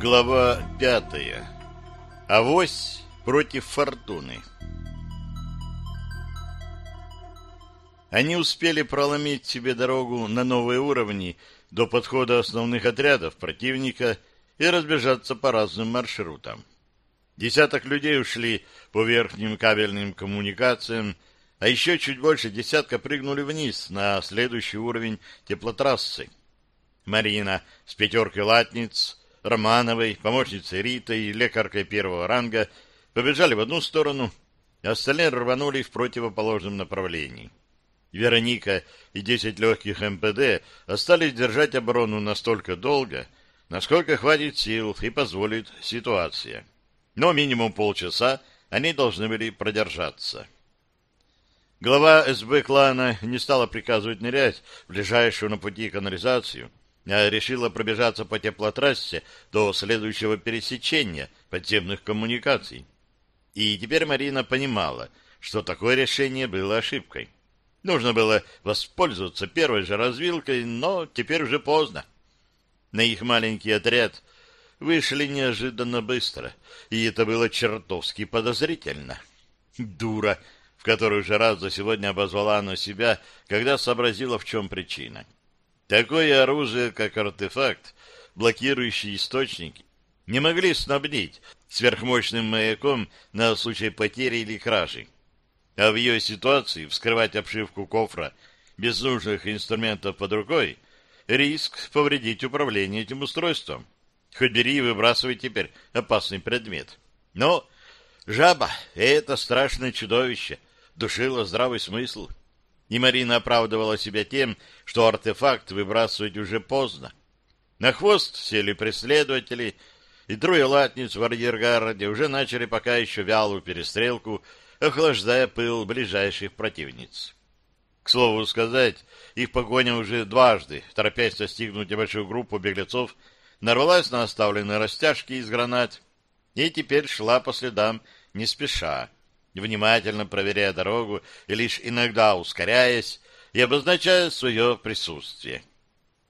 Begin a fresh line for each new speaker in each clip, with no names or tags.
Глава пятая. Авось против фортуны. Они успели проломить себе дорогу на новые уровни до подхода основных отрядов противника и разбежаться по разным маршрутам. Десяток людей ушли по верхним кабельным коммуникациям, а еще чуть больше десятка прыгнули вниз на следующий уровень теплотрассы. Марина с пятеркой латниц, Романовой, помощницей Ритой и лекаркой первого ранга побежали в одну сторону, а остальные рванули в противоположном направлении. Вероника и десять легких МПД остались держать оборону настолько долго, насколько хватит сил и позволит ситуация. Но минимум полчаса они должны были продержаться. Глава СБ клана не стала приказывать нырять в ближайшую на пути канализацию, решила пробежаться по теплотрассе до следующего пересечения подземных коммуникаций. И теперь Марина понимала, что такое решение было ошибкой. Нужно было воспользоваться первой же развилкой, но теперь уже поздно. На их маленький отряд вышли неожиданно быстро, и это было чертовски подозрительно. Дура, в которую же раз за сегодня обозвала она себя, когда сообразила, в чем причина. Такое оружие, как артефакт, блокирующий источники, не могли снабдить сверхмощным маяком на случай потери или кражи. А в ее ситуации вскрывать обшивку кофра без нужных инструментов под рукой — риск повредить управление этим устройством. Хоть бери и выбрасывай теперь опасный предмет. Но жаба — это страшное чудовище, душило здравый смысл. И Марина оправдывала себя тем, что артефакт выбрасывать уже поздно. На хвост сели преследователи, и трое латниц в арьергарде уже начали пока еще вялую перестрелку охлаждая пыл ближайших противниц. К слову сказать, их погоня уже дважды, торопясь достигнуть небольшую группу беглецов, нарвалась на оставленные растяжки из гранат и теперь шла по следам не спеша, внимательно проверяя дорогу и лишь иногда ускоряясь и обозначая свое присутствие.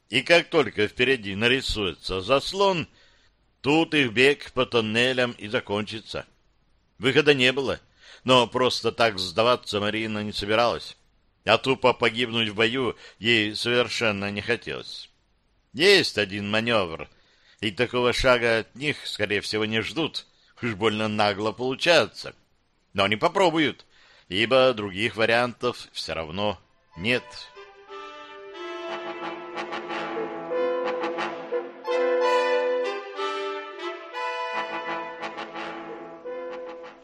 И как только впереди нарисуется заслон, тут их бег по тоннелям и закончится. Выхода не было, но просто так сдаваться Марина не собиралась, а тупо погибнуть в бою ей совершенно не хотелось. Есть один маневр, и такого шага от них, скорее всего, не ждут, уж больно нагло получается. Но они попробуют, ибо других вариантов все равно нет.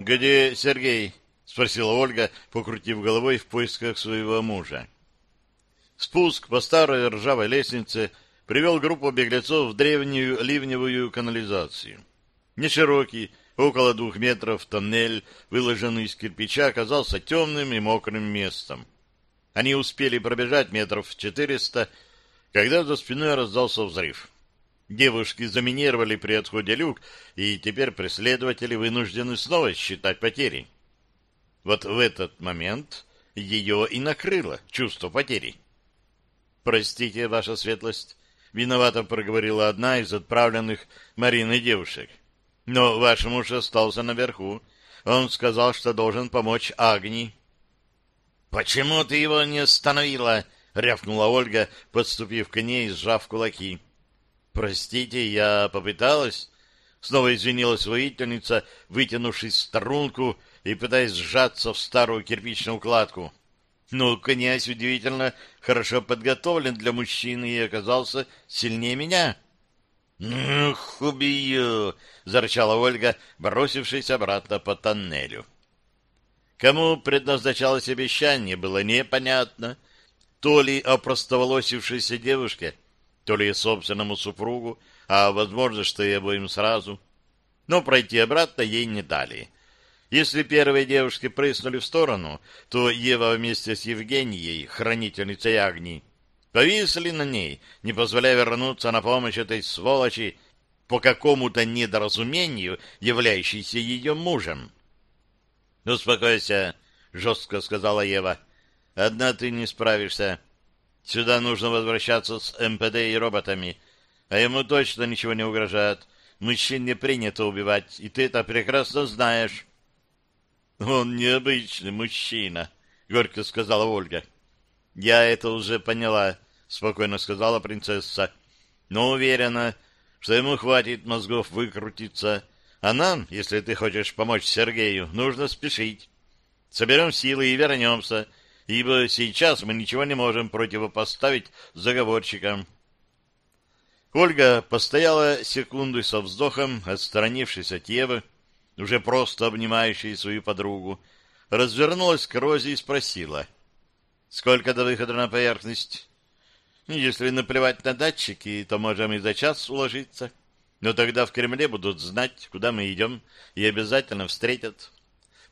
«Где Сергей?» — спросила Ольга, покрутив головой в поисках своего мужа. Спуск по старой ржавой лестнице привел группу беглецов в древнюю ливневую канализацию. Неширокий, около двух метров, тоннель, выложенный из кирпича, оказался темным и мокрым местом. Они успели пробежать метров четыреста, когда за спиной раздался взрыв. Девушки заминировали при отходе люк, и теперь преследователи вынуждены снова считать потери. Вот в этот момент ее и накрыло чувство потери. «Простите, ваша светлость», — виновато проговорила одна из отправленных Мариной девушек. «Но ваш муж остался наверху. Он сказал, что должен помочь Агни». «Почему ты его не остановила?» — рявкнула Ольга, подступив к ней и сжав кулаки. «Простите, я попыталась...» Снова извинилась воительница, вытянувшись в струнку и пытаясь сжаться в старую кирпичную укладку. Ну, князь удивительно хорошо подготовлен для мужчины и оказался сильнее меня. «Ух, убью!» — зарычала Ольга, бросившись обратно по тоннелю. Кому предназначалось обещание, было непонятно. То ли опростоволосившейся девушке, то ли собственному супругу, а, возможно, что и обоим сразу. Но пройти обратно ей не дали. Если первые девушки прыснули в сторону, то Ева вместе с Евгенией, хранительницей огней, повисли на ней, не позволяя вернуться на помощь этой сволочи по какому-то недоразумению, являющейся ее мужем. «Успокойся», — жестко сказала Ева. «Одна ты не справишься. Сюда нужно возвращаться с МПД и роботами, а ему точно ничего не угрожает. мужчин не принято убивать, и ты это прекрасно знаешь. — Он необычный мужчина, — горько сказала Ольга. — Я это уже поняла, — спокойно сказала принцесса. — Но уверена, что ему хватит мозгов выкрутиться. А нам, если ты хочешь помочь Сергею, нужно спешить. Соберем силы и вернемся, ибо сейчас мы ничего не можем противопоставить заговорщикам. Ольга постояла секунду со вздохом, отстранившись от Евы, уже просто обнимающей свою подругу, развернулась к Розе и спросила, «Сколько до выхода на поверхность?» «Если наплевать на датчики, то можем и за час уложиться. Но тогда в Кремле будут знать, куда мы идем, и обязательно встретят.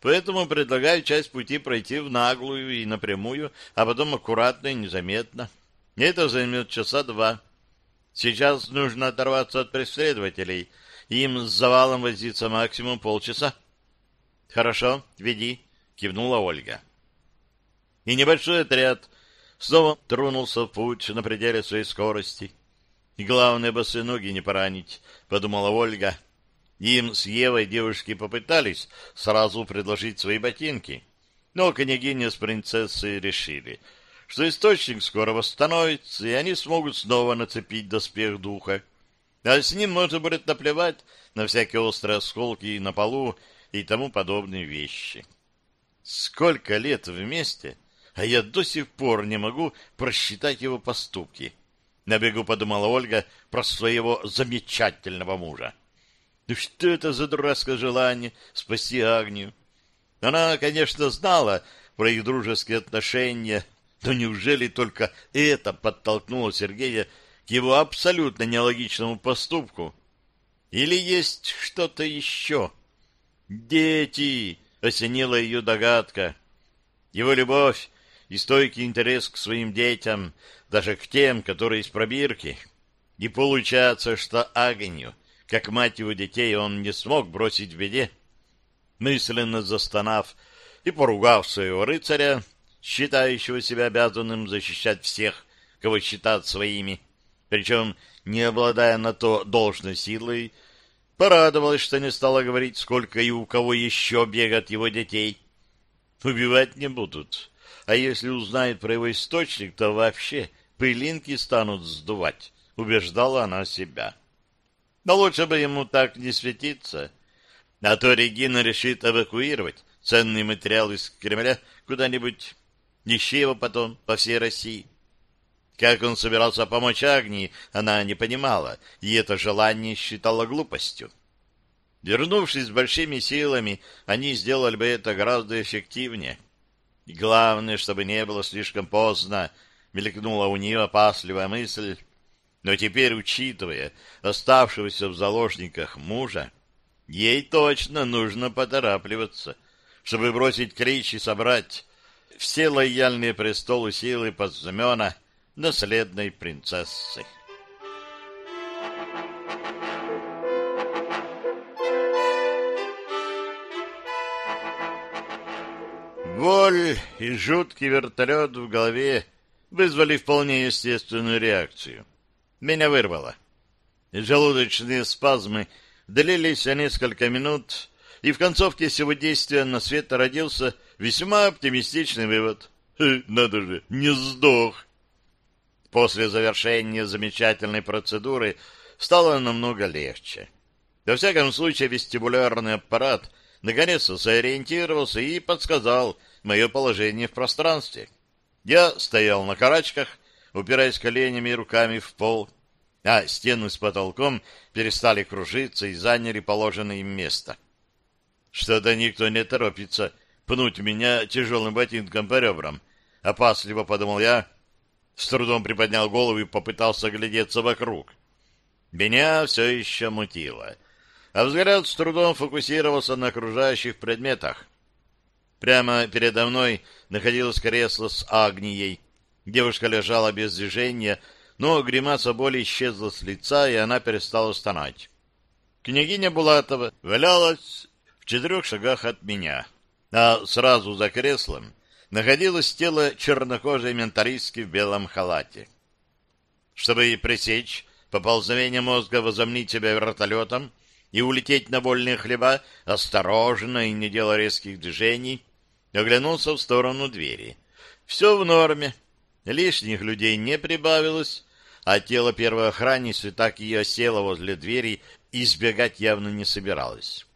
Поэтому предлагаю часть пути пройти в наглую и напрямую, а потом аккуратно и незаметно. Это займет часа два». Сейчас нужно оторваться от преследователей. Им с завалом возиться максимум полчаса. — Хорошо, веди, — кивнула Ольга. И небольшой отряд снова тронулся в путь на пределе своей скорости. И главное, босые ноги не поранить, — подумала Ольга. Им с Евой девушки попытались сразу предложить свои ботинки. Но княгиня с принцессой решили — что источник скоро восстановится, и они смогут снова нацепить доспех духа. А с ним можно будет наплевать на всякие острые осколки на полу и тому подобные вещи. Сколько лет вместе, а я до сих пор не могу просчитать его поступки. На бегу подумала Ольга про своего замечательного мужа. Да что это за дурацкое желание спасти Агнию? Она, конечно, знала про их дружеские отношения, но неужели только это подтолкнуло Сергея к его абсолютно нелогичному поступку? Или есть что-то еще? «Дети!» — осенила ее догадка. Его любовь и стойкий интерес к своим детям, даже к тем, которые из пробирки. И получается, что Агню, как мать его детей, он не смог бросить в беде. Мысленно застонав и поругав своего рыцаря, считающего себя обязанным защищать всех, кого считают своими, причем не обладая на то должной силой, порадовалась, что не стала говорить, сколько и у кого еще бегат его детей. Убивать не будут, а если узнают про его источник, то вообще пылинки станут сдувать, убеждала она себя. Но лучше бы ему так не светиться, а то Регина решит эвакуировать ценный материал из Кремля куда-нибудь Ищи его потом по всей России. Как он собирался помочь Агнии, она не понимала, и это желание считала глупостью. Вернувшись с большими силами, они сделали бы это гораздо эффективнее. И главное, чтобы не было слишком поздно, мелькнула у нее опасливая мысль. Но теперь, учитывая оставшегося в заложниках мужа, ей точно нужно поторапливаться, чтобы бросить крич и собрать все лояльные престолу силы под знамена наследной принцессы. Боль и жуткий вертолет в голове вызвали вполне естественную реакцию. Меня вырвало. Желудочные спазмы длились несколько минут, и в концовке всего действия на свет родился Весьма оптимистичный вывод. Надо же, не сдох. После завершения замечательной процедуры стало намного легче. Во всяком случае, вестибулярный аппарат наконец-то сориентировался и подсказал мое положение в пространстве. Я стоял на карачках, упираясь коленями и руками в пол, а стены с потолком перестали кружиться и заняли положенное им место. Что-то никто не торопится пнуть меня тяжелым ботинком по ребрам. Опасливо подумал я, с трудом приподнял голову и попытался глядеться вокруг. Меня все еще мутило, а взгляд с трудом фокусировался на окружающих предметах. Прямо передо мной находилось кресло с Агнией. Девушка лежала без движения, но гримаса боли исчезла с лица, и она перестала стонать. Княгиня Булатова валялась в четырех шагах от меня а сразу за креслом находилось тело чернокожей менталистки в белом халате. Чтобы пресечь поползновение мозга возомнить себя вертолетом, и улететь на вольные хлеба осторожно и не делая резких движений, оглянулся в сторону двери. Все в норме. Лишних людей не прибавилось, а тело первой охранницы так и осело возле двери и избегать явно не собиралось.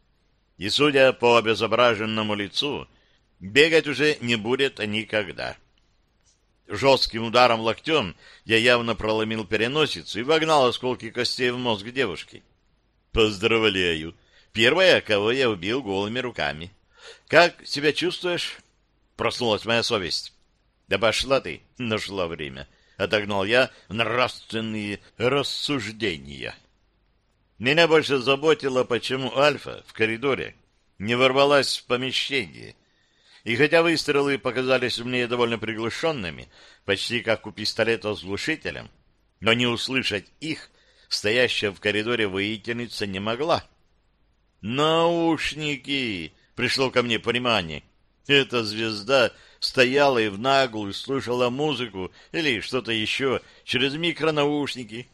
И, судя по обезображенному лицу, бегать уже не будет никогда. Жестким ударом локтем я явно проломил переносицу и вогнал осколки костей в мозг девушки. Поздравляю! Первая, кого я убил голыми руками. Как себя чувствуешь? Проснулась моя совесть. Да пошла ты, нашла время. Отогнал я нравственные рассуждения. Меня больше заботило, почему Альфа в коридоре не ворвалась в помещение. И хотя выстрелы показались мне довольно приглушенными, почти как у пистолета с глушителем, но не услышать их стоящая в коридоре воительница не могла. «Наушники!» — пришло ко мне понимание. Эта звезда стояла и в наглую слушала музыку или что-то еще через микронаушники.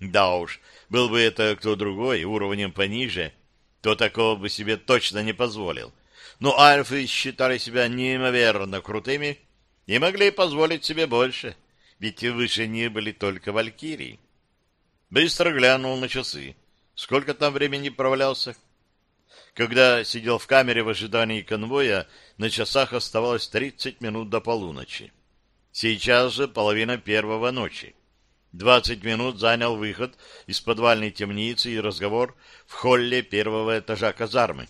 Да уж, был бы это кто другой, уровнем пониже, то такого бы себе точно не позволил. Но альфы считали себя неимоверно крутыми и могли позволить себе больше, ведь выше не были только валькирии. Быстро глянул на часы. Сколько там времени провалялся? Когда сидел в камере в ожидании конвоя, на часах оставалось 30 минут до полуночи. Сейчас же половина первого ночи. 20 минут занял выход из подвальной темницы и разговор в холле первого этажа казармы.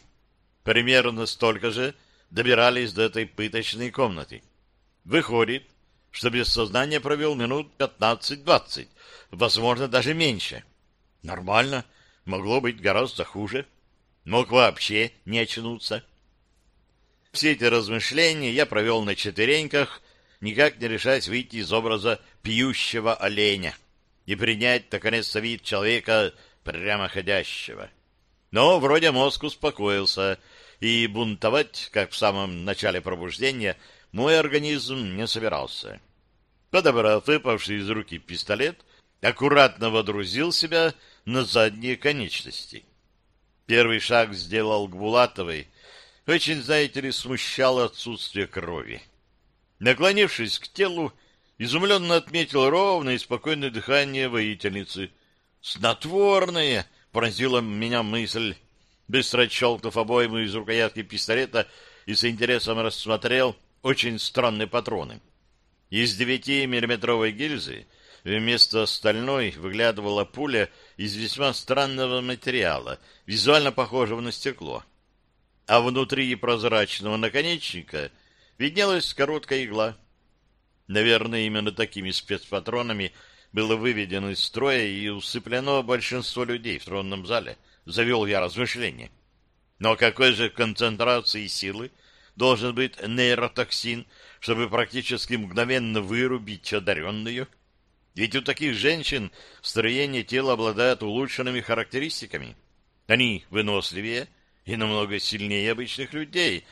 Примерно столько же добирались до этой пыточной комнаты. Выходит, что без сознания провел минут 15-20, возможно, даже меньше. Нормально, могло быть гораздо хуже. Мог вообще не очнуться. Все эти размышления я провел на четвереньках, никак не решаясь выйти из образа пьющего оленя и принять, наконец, вид человека прямоходящего. Но вроде мозг успокоился, и бунтовать, как в самом начале пробуждения, мой организм не собирался. Подобрав выпавший из руки пистолет, аккуратно водрузил себя на задние конечности. Первый шаг сделал к Булатовой. Очень, знаете ли, смущало отсутствие крови. Наклонившись к телу, изумленно отметил ровное и спокойное дыхание воительницы. «Снотворное!» — поразила меня мысль. Быстро отщелкнув обойму из рукоятки пистолета и с интересом рассмотрел очень странные патроны. Из девятимиллиметровой гильзы Вместо стальной выглядывала пуля из весьма странного материала, визуально похожего на стекло. А внутри прозрачного наконечника виднелась короткая игла. Наверное, именно такими спецпатронами было выведено из строя и усыплено большинство людей в тронном зале. Завел я размышление. Но какой же концентрации силы должен быть нейротоксин, чтобы практически мгновенно вырубить одаренную? Ведь у таких женщин строение тела обладает улучшенными характеристиками. Они выносливее и намного сильнее обычных людей,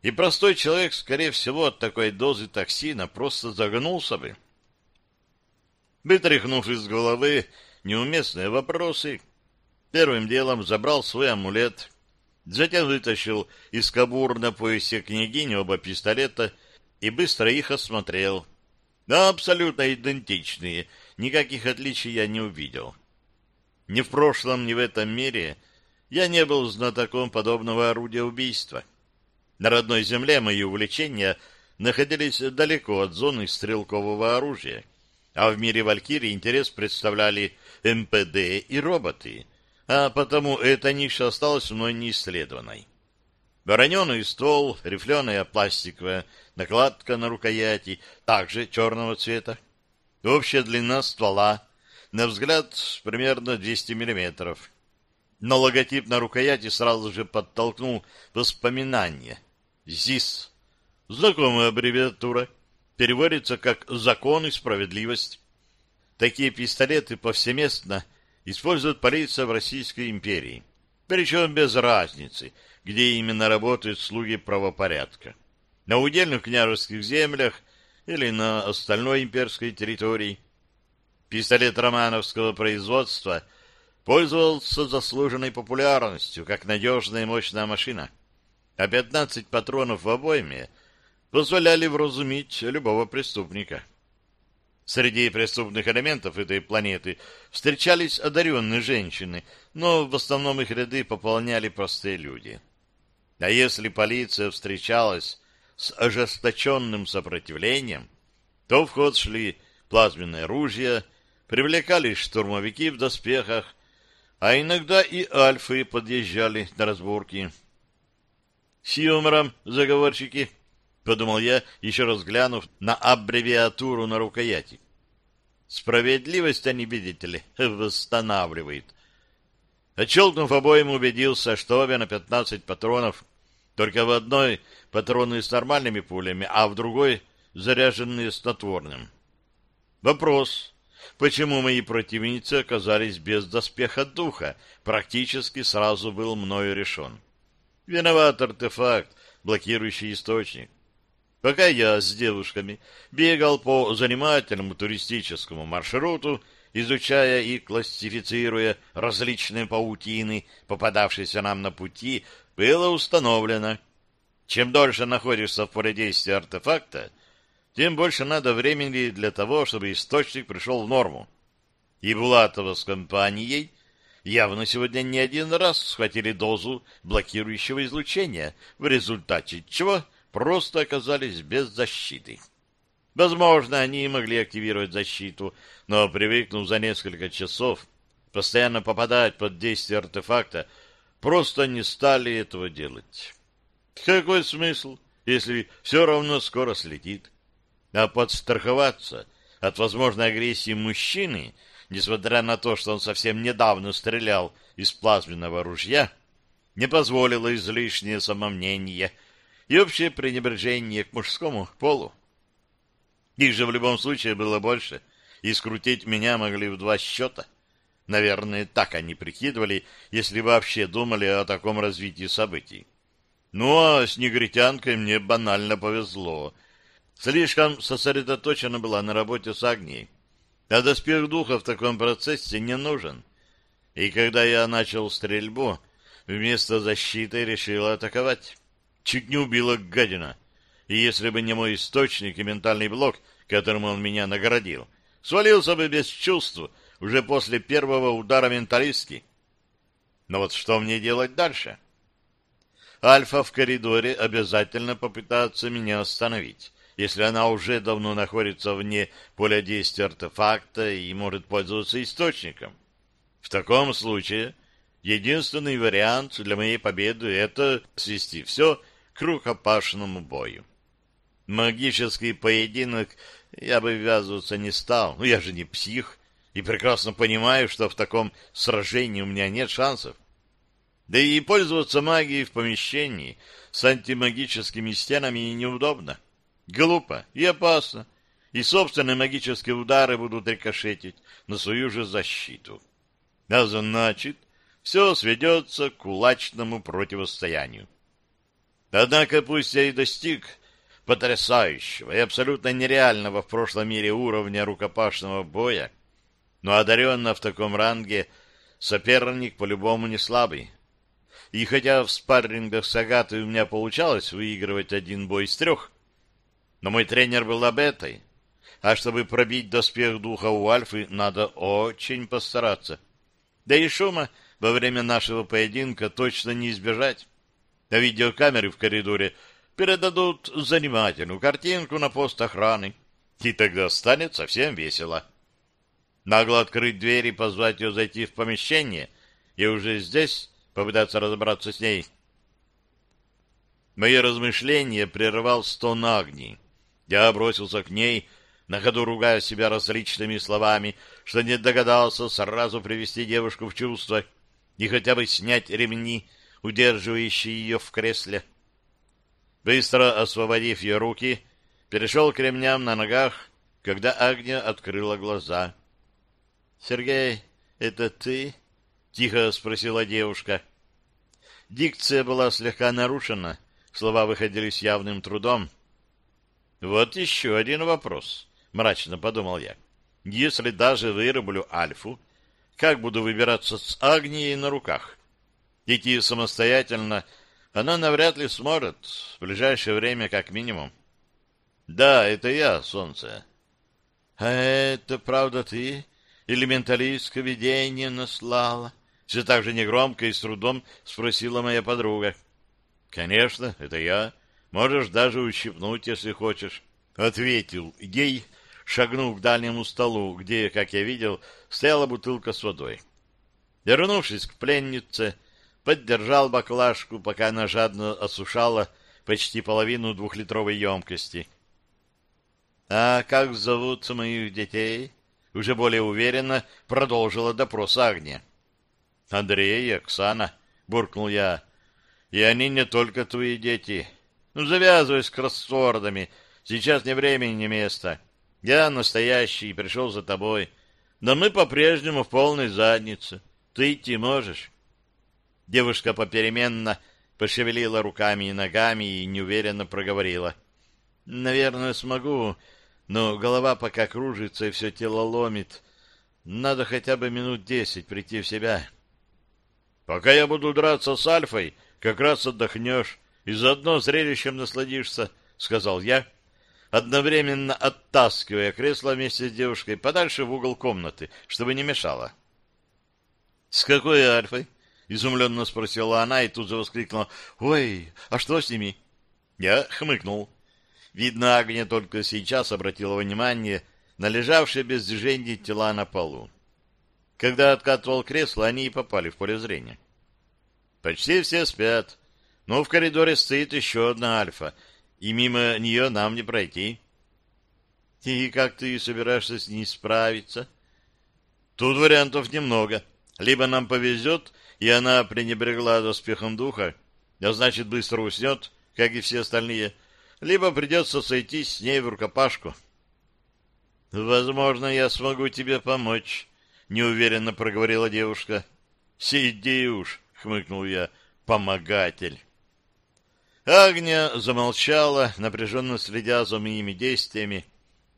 и простой человек, скорее всего, от такой дозы токсина просто загнулся бы. Вытряхнув из головы неуместные вопросы, первым делом забрал свой амулет, затем вытащил из кобур на поясе княгини оба пистолета и быстро их осмотрел — да, абсолютно идентичные. Никаких отличий я не увидел. Ни в прошлом, ни в этом мире я не был знатоком подобного орудия убийства. На родной земле мои увлечения находились далеко от зоны стрелкового оружия, а в мире Валькирии интерес представляли МПД и роботы, а потому эта ниша осталась мной неисследованной. Вороненый ствол, рифленая пластиковая накладка на рукояти, также черного цвета. Общая длина ствола, на взгляд, примерно 200 миллиметров. Но логотип на рукояти сразу же подтолкнул воспоминания. ЗИС. Знакомая аббревиатура. Переводится как «закон и справедливость». Такие пистолеты повсеместно используют полиция в Российской империи. Причем без разницы – где именно работают слуги правопорядка. На удельных княжеских землях или на остальной имперской территории. Пистолет романовского производства пользовался заслуженной популярностью, как надежная и мощная машина, а 15 патронов в обойме позволяли вразумить любого преступника. Среди преступных элементов этой планеты встречались одаренные женщины, но в основном их ряды пополняли простые люди. А если полиция встречалась с ожесточенным сопротивлением, то в ход шли плазменные ружья, привлекались штурмовики в доспехах, а иногда и альфы подъезжали на разборки. С юмором, заговорщики, подумал я, еще раз глянув на аббревиатуру на рукояти. Справедливость они, видите ли, восстанавливает. Отщелкнув обоим, убедился, что обе на 15 патронов, только в одной патроны с нормальными пулями, а в другой заряженные снотворным. Вопрос, почему мои противницы оказались без доспеха духа, практически сразу был мною решен. Виноват артефакт, блокирующий источник. Пока я с девушками бегал по занимательному туристическому маршруту, изучая и классифицируя различные паутины, попадавшиеся нам на пути, было установлено, чем дольше находишься в поле действия артефакта, тем больше надо времени для того, чтобы источник пришел в норму. И Булатова с компанией явно сегодня не один раз схватили дозу блокирующего излучения, в результате чего просто оказались без защиты. Возможно, они и могли активировать защиту, но, привыкнув за несколько часов постоянно попадать под действие артефакта, просто не стали этого делать. Какой смысл, если все равно скоро слетит? А подстраховаться от возможной агрессии мужчины, несмотря на то, что он совсем недавно стрелял из плазменного ружья, не позволило излишнее самомнение и общее пренебрежение к мужскому полу. Их же в любом случае было больше, и скрутить меня могли в два счета. Наверное, так они прикидывали, если вообще думали о таком развитии событий. Ну, а с негритянкой мне банально повезло — Слишком сосредоточена была на работе с Агнией. А доспех духа в таком процессе не нужен. И когда я начал стрельбу, вместо защиты решила атаковать. Чуть не убила гадина. И если бы не мой источник и ментальный блок, которым он меня наградил, свалился бы без чувств уже после первого удара менталистки. Но вот что мне делать дальше? Альфа в коридоре обязательно попытается меня остановить если она уже давно находится вне поля действия артефакта и может пользоваться источником. В таком случае единственный вариант для моей победы — это свести все к рукопашному бою. Магический поединок я бы ввязываться не стал, но я же не псих и прекрасно понимаю, что в таком сражении у меня нет шансов. Да и пользоваться магией в помещении с антимагическими стенами неудобно. Глупо и опасно, и собственные магические удары будут рикошетить на свою же защиту. А значит, все сведется к кулачному противостоянию. Однако пусть я и достиг потрясающего и абсолютно нереального в прошлом мире уровня рукопашного боя, но одаренно в таком ранге соперник по-любому не слабый. И хотя в спаррингах с Агатой у меня получалось выигрывать один бой из трех, но мой тренер был об этой. А чтобы пробить доспех духа у Альфы, надо очень постараться. Да и шума во время нашего поединка точно не избежать. А видеокамеры в коридоре передадут занимательную картинку на пост охраны, и тогда станет совсем весело. Нагло открыть дверь и позвать ее зайти в помещение, и уже здесь попытаться разобраться с ней. Мои размышления прервал стон Агнии. Я бросился к ней, на ходу ругая себя различными словами, что не догадался сразу привести девушку в чувство и хотя бы снять ремни, удерживающие ее в кресле. Быстро освободив ее руки, перешел к ремням на ногах, когда Агния открыла глаза. — Сергей, это ты? — тихо спросила девушка. Дикция была слегка нарушена, слова выходили с явным трудом, вот еще один вопрос, мрачно подумал я. Если даже вырублю Альфу, как буду выбираться с Агнией на руках. Идти самостоятельно она навряд ли сможет, в ближайшее время как минимум. Да, это я, солнце. А это правда ты? Элементалистское видение наслала? Все так же негромко и с трудом спросила моя подруга. Конечно, это я. Можешь даже ущипнуть, если хочешь. Ответил ей, шагнув к дальнему столу, где, как я видел, стояла бутылка с водой. Вернувшись к пленнице, поддержал баклажку, пока она жадно осушала почти половину двухлитровой емкости. — А как зовут моих детей? — уже более уверенно продолжила допрос Агния. — Андрей и Оксана, — буркнул я. — И они не только твои дети. Ну, завязывай с кроссвордами. Сейчас не время и не место. Я настоящий, пришел за тобой. Но мы по-прежнему в полной заднице. Ты идти можешь? Девушка попеременно пошевелила руками и ногами и неуверенно проговорила. «Наверное, смогу, но голова пока кружится и все тело ломит. Надо хотя бы минут десять прийти в себя». «Пока я буду драться с Альфой, как раз отдохнешь и заодно зрелищем насладишься», — сказал я, одновременно оттаскивая кресло вместе с девушкой подальше в угол комнаты, чтобы не мешало. «С какой Альфой?» — изумленно спросила она и тут же воскликнула. «Ой, а что с ними?» Я хмыкнул. Видно, Агния только сейчас обратила внимание на лежавшие без движения тела на полу. Когда откатывал кресло, они и попали в поле зрения. Почти все спят, но в коридоре стоит еще одна альфа, и мимо нее нам не пройти. И как ты собираешься с ней справиться? Тут вариантов немного. Либо нам повезет, и она пренебрегла доспехом духа, а значит, быстро уснет, как и все остальные, либо придется сойтись с ней в рукопашку. — Возможно, я смогу тебе помочь, — неуверенно проговорила девушка. — Сиди уж, — хмыкнул я, — помогатель. Агния замолчала, напряженно следя за моими действиями,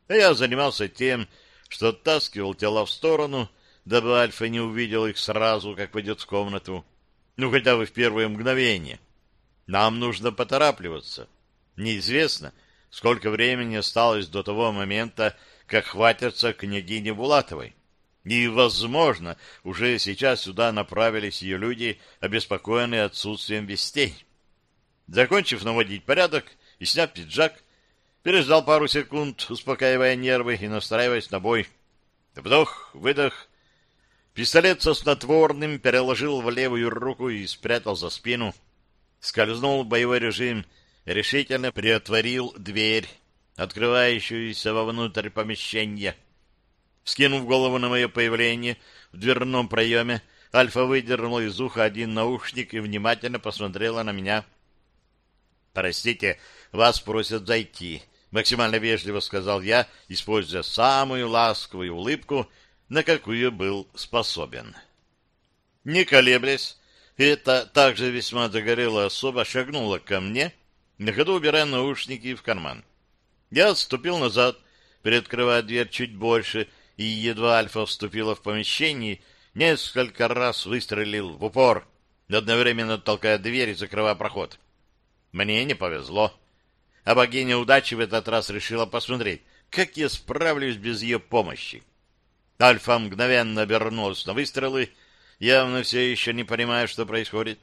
а я занимался тем, что оттаскивал тела в сторону, — дабы Альфа не увидел их сразу, как войдет в комнату. Ну, хотя бы в первое мгновение. Нам нужно поторапливаться. Неизвестно, сколько времени осталось до того момента, как хватятся княгини Булатовой. И, возможно, уже сейчас сюда направились ее люди, обеспокоенные отсутствием вестей. Закончив наводить порядок и сняв пиджак, переждал пару секунд, успокаивая нервы и настраиваясь на бой. Вдох, выдох, Пистолет со снотворным переложил в левую руку и спрятал за спину. Скользнул в боевой режим, решительно приотворил дверь, открывающуюся вовнутрь помещения. Скинув голову на мое появление в дверном проеме, Альфа выдернула из уха один наушник и внимательно посмотрела на меня. «Простите, вас просят зайти», — максимально вежливо сказал я, используя самую ласковую улыбку — на какую был способен. Не колеблясь, эта также весьма загорелая особа шагнула ко мне, на ходу убирая наушники в карман. Я отступил назад, приоткрывая дверь чуть больше, и едва Альфа вступила в помещение, несколько раз выстрелил в упор, одновременно толкая дверь и закрывая проход. Мне не повезло. А богиня удачи в этот раз решила посмотреть, как я справлюсь без ее помощи. Альфа мгновенно обернулся на выстрелы, явно все еще не понимая, что происходит.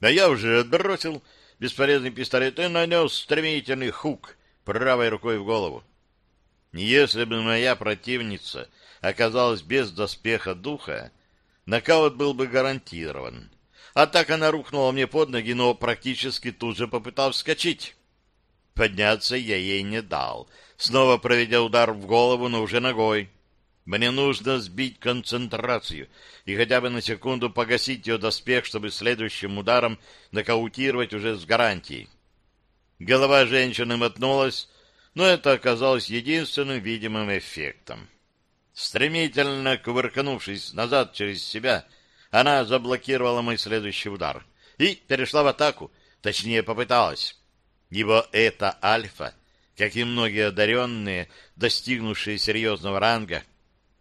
А я уже отбросил бесполезный пистолет и нанес стремительный хук правой рукой в голову. Если бы моя противница оказалась без доспеха духа, нокаут был бы гарантирован. А так она рухнула мне под ноги, но практически тут же попыталась вскочить. Подняться я ей не дал, снова проведя удар в голову, но уже ногой. Мне нужно сбить концентрацию и хотя бы на секунду погасить ее доспех, чтобы следующим ударом нокаутировать уже с гарантией. Голова женщины мотнулась, но это оказалось единственным видимым эффектом. Стремительно кувыркнувшись назад через себя, она заблокировала мой следующий удар и перешла в атаку, точнее попыталась. Ибо это альфа, как и многие одаренные, достигнувшие серьезного ранга,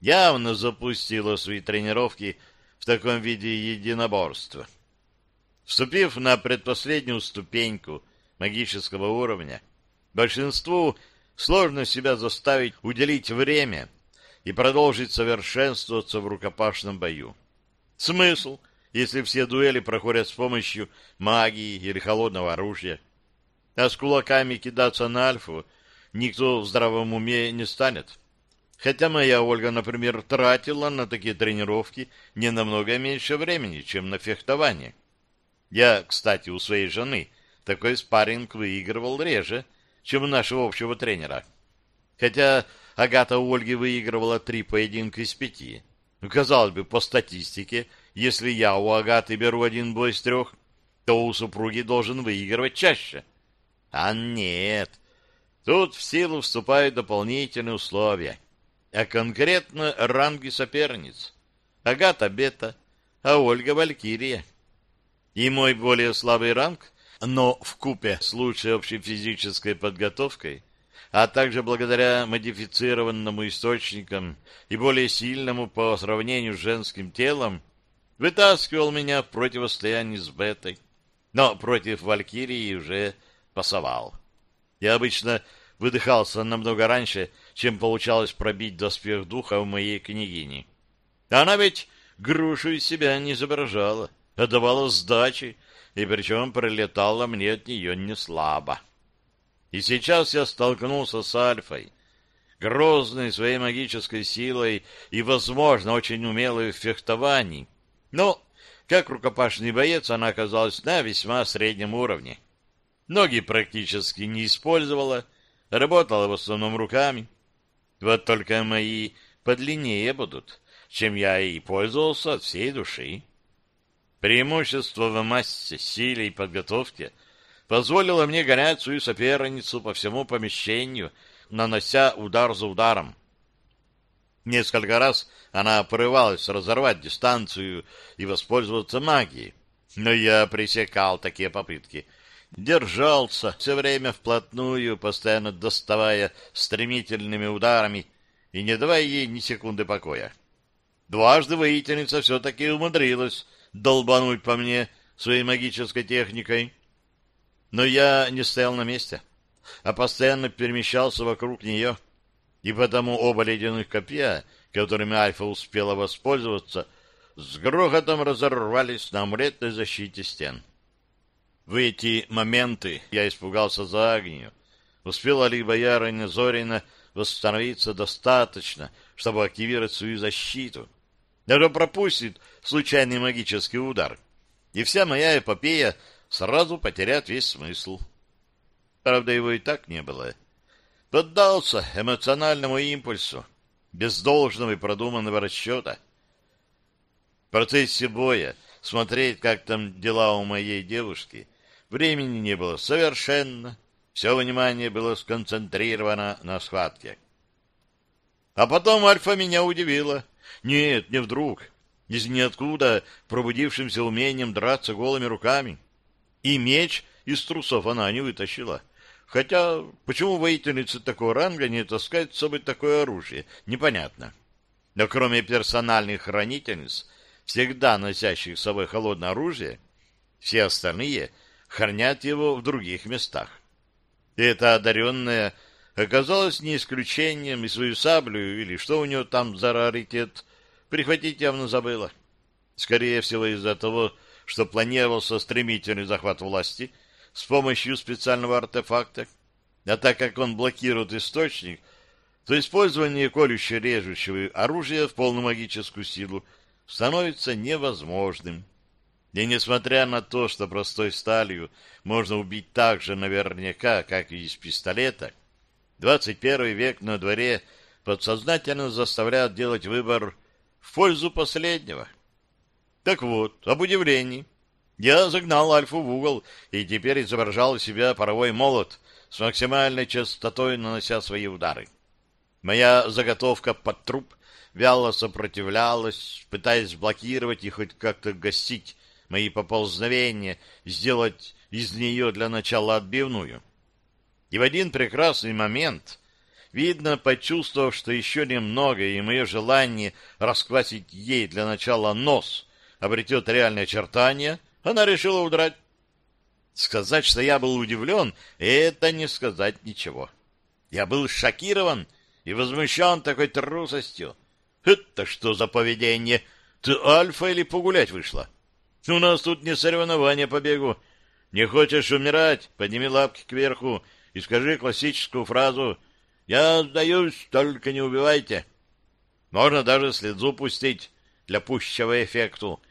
явно запустила свои тренировки в таком виде единоборства. Вступив на предпоследнюю ступеньку магического уровня, большинству сложно себя заставить уделить время и продолжить совершенствоваться в рукопашном бою. Смысл, если все дуэли проходят с помощью магии или холодного оружия? А с кулаками кидаться на альфу никто в здравом уме не станет. Хотя моя Ольга, например, тратила на такие тренировки не намного меньше времени, чем на фехтование. Я, кстати, у своей жены такой спарринг выигрывал реже, чем у нашего общего тренера. Хотя Агата у Ольги выигрывала три поединка из пяти. Ну, казалось бы, по статистике, если я у Агаты беру один бой из трех, то у супруги должен выигрывать чаще. А нет. Тут в силу вступают дополнительные условия, а конкретно ранги соперниц. Агата Бета, а Ольга Валькирия. И мой более слабый ранг, но в купе с лучшей общей физической подготовкой, а также благодаря модифицированному источникам и более сильному по сравнению с женским телом, вытаскивал меня в противостоянии с Бетой. Но против Валькирии уже пасовал. Я обычно выдыхался намного раньше, чем получалось пробить доспех духа у моей княгини. Она ведь грушу из себя не изображала, а давала сдачи, и причем прилетала мне от нее не слабо. И сейчас я столкнулся с Альфой, грозной своей магической силой и, возможно, очень умелой в фехтовании. Но, как рукопашный боец, она оказалась на весьма среднем уровне. Ноги практически не использовала, работала в основном руками. Вот только мои подлиннее будут, чем я и пользовался от всей души. Преимущество в массе, силе и подготовке позволило мне гонять свою соперницу по всему помещению, нанося удар за ударом. Несколько раз она порывалась разорвать дистанцию и воспользоваться магией, но я пресекал такие попытки — держался все время вплотную, постоянно доставая стремительными ударами и не давая ей ни секунды покоя. Дважды воительница все-таки умудрилась долбануть по мне своей магической техникой. Но я не стоял на месте, а постоянно перемещался вокруг нее, и потому оба ледяных копья, которыми Альфа успела воспользоваться, с грохотом разорвались на амулетной защите стен. В эти моменты я испугался за Агнию. Успела ли боярыня Зорина восстановиться достаточно, чтобы активировать свою защиту? Даже пропустит случайный магический удар, и вся моя эпопея сразу потеряет весь смысл. Правда, его и так не было. Поддался эмоциональному импульсу, без должного и продуманного расчета. В процессе боя смотреть, как там дела у моей девушки, Времени не было совершенно. Все внимание было сконцентрировано на схватке. А потом Альфа меня удивила. Нет, не вдруг. Из ниоткуда пробудившимся умением драться голыми руками. И меч из трусов она не вытащила. Хотя, почему воительницы такого ранга не таскают с собой такое оружие, непонятно. Но кроме персональных хранительниц, всегда носящих с собой холодное оружие, все остальные — хранят его в других местах. И эта одаренная оказалась не исключением, и свою саблю, или что у нее там за раритет, прихватить явно забыла. Скорее всего, из-за того, что планировался стремительный захват власти с помощью специального артефакта, а так как он блокирует источник, то использование колюще-режущего оружия в полную магическую силу становится невозможным. И несмотря на то, что простой сталью можно убить так же наверняка, как и из пистолета, 21 век на дворе подсознательно заставляет делать выбор в пользу последнего. Так вот, об удивлении. Я загнал Альфу в угол и теперь изображал из себя паровой молот с максимальной частотой, нанося свои удары. Моя заготовка под труп вяло сопротивлялась, пытаясь блокировать и хоть как-то гасить мои поползновения, сделать из нее для начала отбивную. И в один прекрасный момент Видно, почувствовав, что еще немного, и мое желание расквасить ей для начала нос обретет реальное очертание, она решила удрать. Сказать, что я был удивлен, это не сказать ничего. Я был шокирован и возмущен такой трусостью. Это что за поведение? Ты альфа или погулять вышла? У нас тут не соревнование по бегу. Не хочешь умирать? Подними лапки кверху и скажи классическую фразу «Я сдаюсь, только не убивайте». Можно даже слезу пустить для пущего эффекту.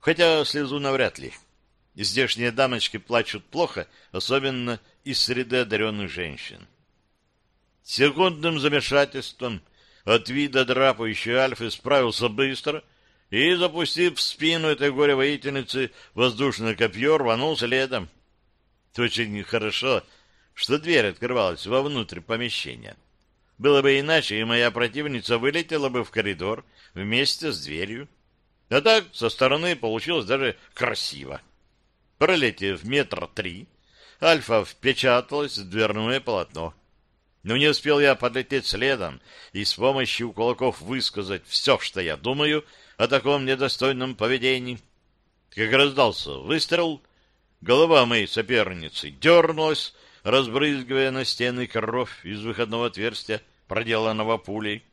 Хотя слезу навряд ли. Здешние дамочки плачут плохо, особенно из среды одаренных женщин. Секундным замешательством от вида драпающей альфы справился быстро и, запустив в спину этой горе-воительницы воздушное копье, рванул следом. Очень хорошо, что дверь открывалась вовнутрь помещения. Было бы иначе, и моя противница вылетела бы в коридор вместе с дверью. А так, со стороны получилось даже красиво. Пролетев метр три, Альфа впечаталась в дверное полотно. Но не успел я подлететь следом и с помощью кулаков высказать все, что я думаю о таком недостойном поведении. Как раздался выстрел, голова моей соперницы дернулась, разбрызгивая на стены кровь из выходного отверстия, проделанного пулей,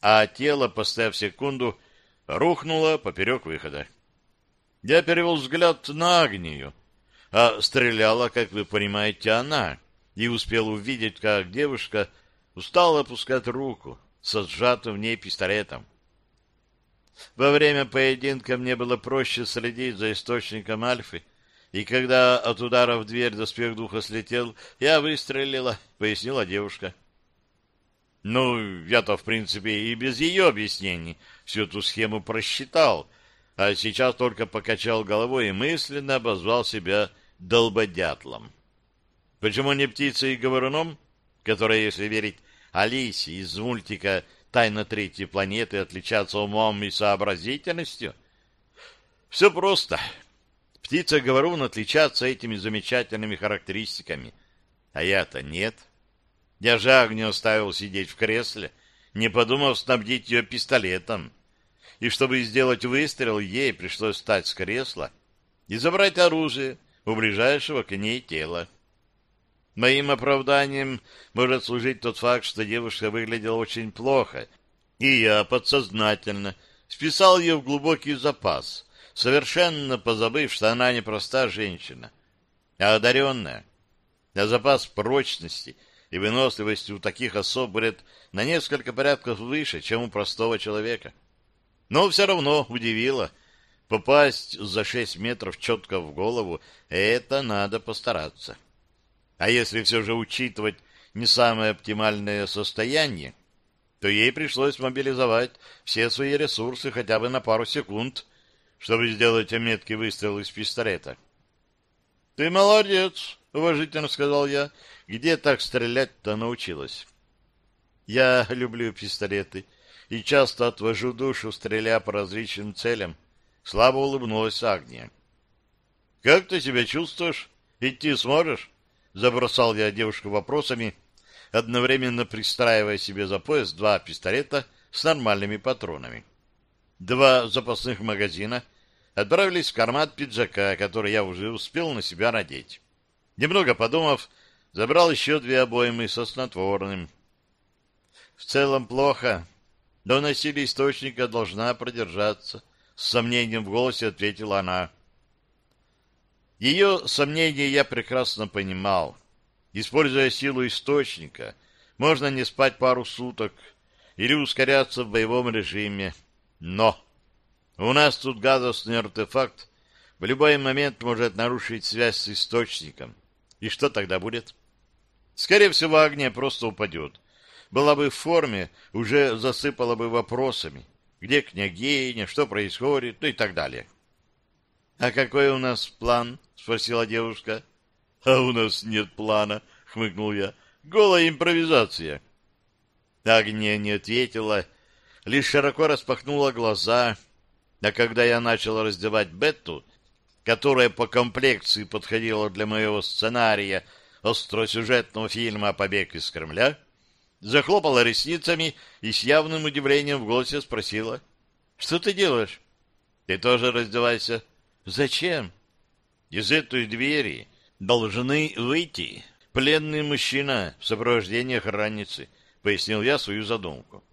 а тело, поставив секунду, рухнуло поперек выхода. Я перевел взгляд на Агнию, а стреляла, как вы понимаете, она, и успел увидеть, как девушка устала опускать руку со сжатым в ней пистолетом. Во время поединка мне было проще следить за источником Альфы, и когда от удара в дверь доспех духа слетел, я выстрелила, — пояснила девушка. Ну, я-то, в принципе, и без ее объяснений всю эту схему просчитал, а сейчас только покачал головой и мысленно обозвал себя долбодятлом. Почему не птицей и говоруном, которая, если верить Алисе из мультика «Тайна третьей планеты» отличаться умом и сообразительностью? Все просто. Птица-говорун отличаться этими замечательными характеристиками, а я-то нет. Я же Агню оставил сидеть в кресле, не подумав снабдить ее пистолетом. И чтобы сделать выстрел, ей пришлось встать с кресла и забрать оружие у ближайшего к ней тела. Моим оправданием может служить тот факт, что девушка выглядела очень плохо, и я подсознательно списал ее в глубокий запас, совершенно позабыв, что она не простая женщина, а одаренная. А запас прочности и выносливости у таких особ будет на несколько порядков выше, чем у простого человека. Но все равно удивило. Попасть за шесть метров четко в голову — это надо постараться. А если все же учитывать не самое оптимальное состояние, то ей пришлось мобилизовать все свои ресурсы хотя бы на пару секунд — чтобы сделать меткий выстрел из пистолета. — Ты молодец, — уважительно сказал я. — Где так стрелять-то научилась? — Я люблю пистолеты и часто отвожу душу, стреляя по различным целям. Слабо улыбнулась Агния. — Как ты себя чувствуешь? Идти сможешь? Забросал я девушку вопросами, одновременно пристраивая себе за пояс два пистолета с нормальными патронами. — Два запасных магазина отправились в карман пиджака, который я уже успел на себя надеть. Немного подумав, забрал еще две обоймы со снотворным. В целом плохо. До носили источника должна продержаться. С сомнением в голосе ответила она. Ее сомнения я прекрасно понимал. Используя силу источника, можно не спать пару суток или ускоряться в боевом режиме. Но у нас тут гадостный артефакт в любой момент может нарушить связь с источником. И что тогда будет? Скорее всего, огня просто упадет. Была бы в форме, уже засыпала бы вопросами. Где княгиня, что происходит, ну и так далее. — А какой у нас план? — спросила девушка. — А у нас нет плана, — хмыкнул я. — Голая импровизация. Агния не ответила, лишь широко распахнула глаза, а когда я начал раздевать Бетту, которая по комплекции подходила для моего сценария остросюжетного фильма «Побег из Кремля», захлопала ресницами и с явным удивлением в голосе спросила. — Что ты делаешь? — Ты тоже раздевайся. — Зачем? — Из этой двери должны выйти пленный мужчина в сопровождении охранницы, — пояснил я свою задумку.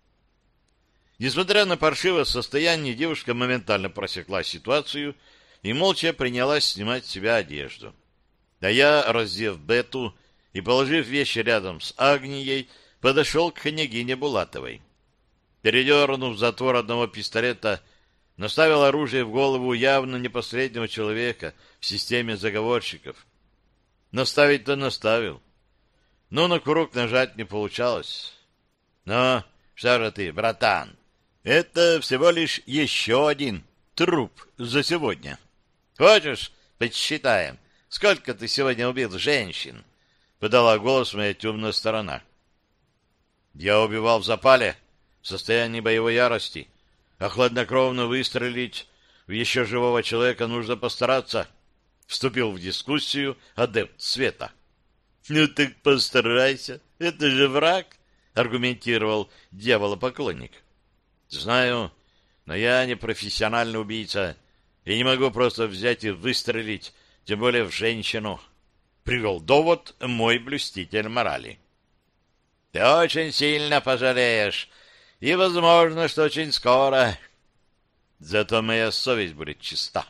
Несмотря на паршивое состояние, девушка моментально просекла ситуацию и молча принялась снимать с себя одежду. А я, раздев Бету и положив вещи рядом с Агнией, подошел к княгине Булатовой. Передернув затвор одного пистолета, наставил оружие в голову явно непосреднего человека в системе заговорщиков. Наставить-то наставил. Но на курок нажать не получалось. «Ну, что же ты, братан? Это всего лишь еще один труп за сегодня. Хочешь, подсчитаем, сколько ты сегодня убил женщин?» Подала голос моя темная сторона. Я убивал в запале, в состоянии боевой ярости, а хладнокровно выстрелить в еще живого человека нужно постараться. Вступил в дискуссию адепт Света. — Ну так постарайся, это же враг, — аргументировал дьяволопоклонник. — Знаю, но я не профессиональный убийца и не могу просто взять и выстрелить, тем более в женщину. Привел довод мой блюститель морали. Ты очень сильно пожалеешь, и, возможно, что очень скоро. Зато моя совесть будет чиста.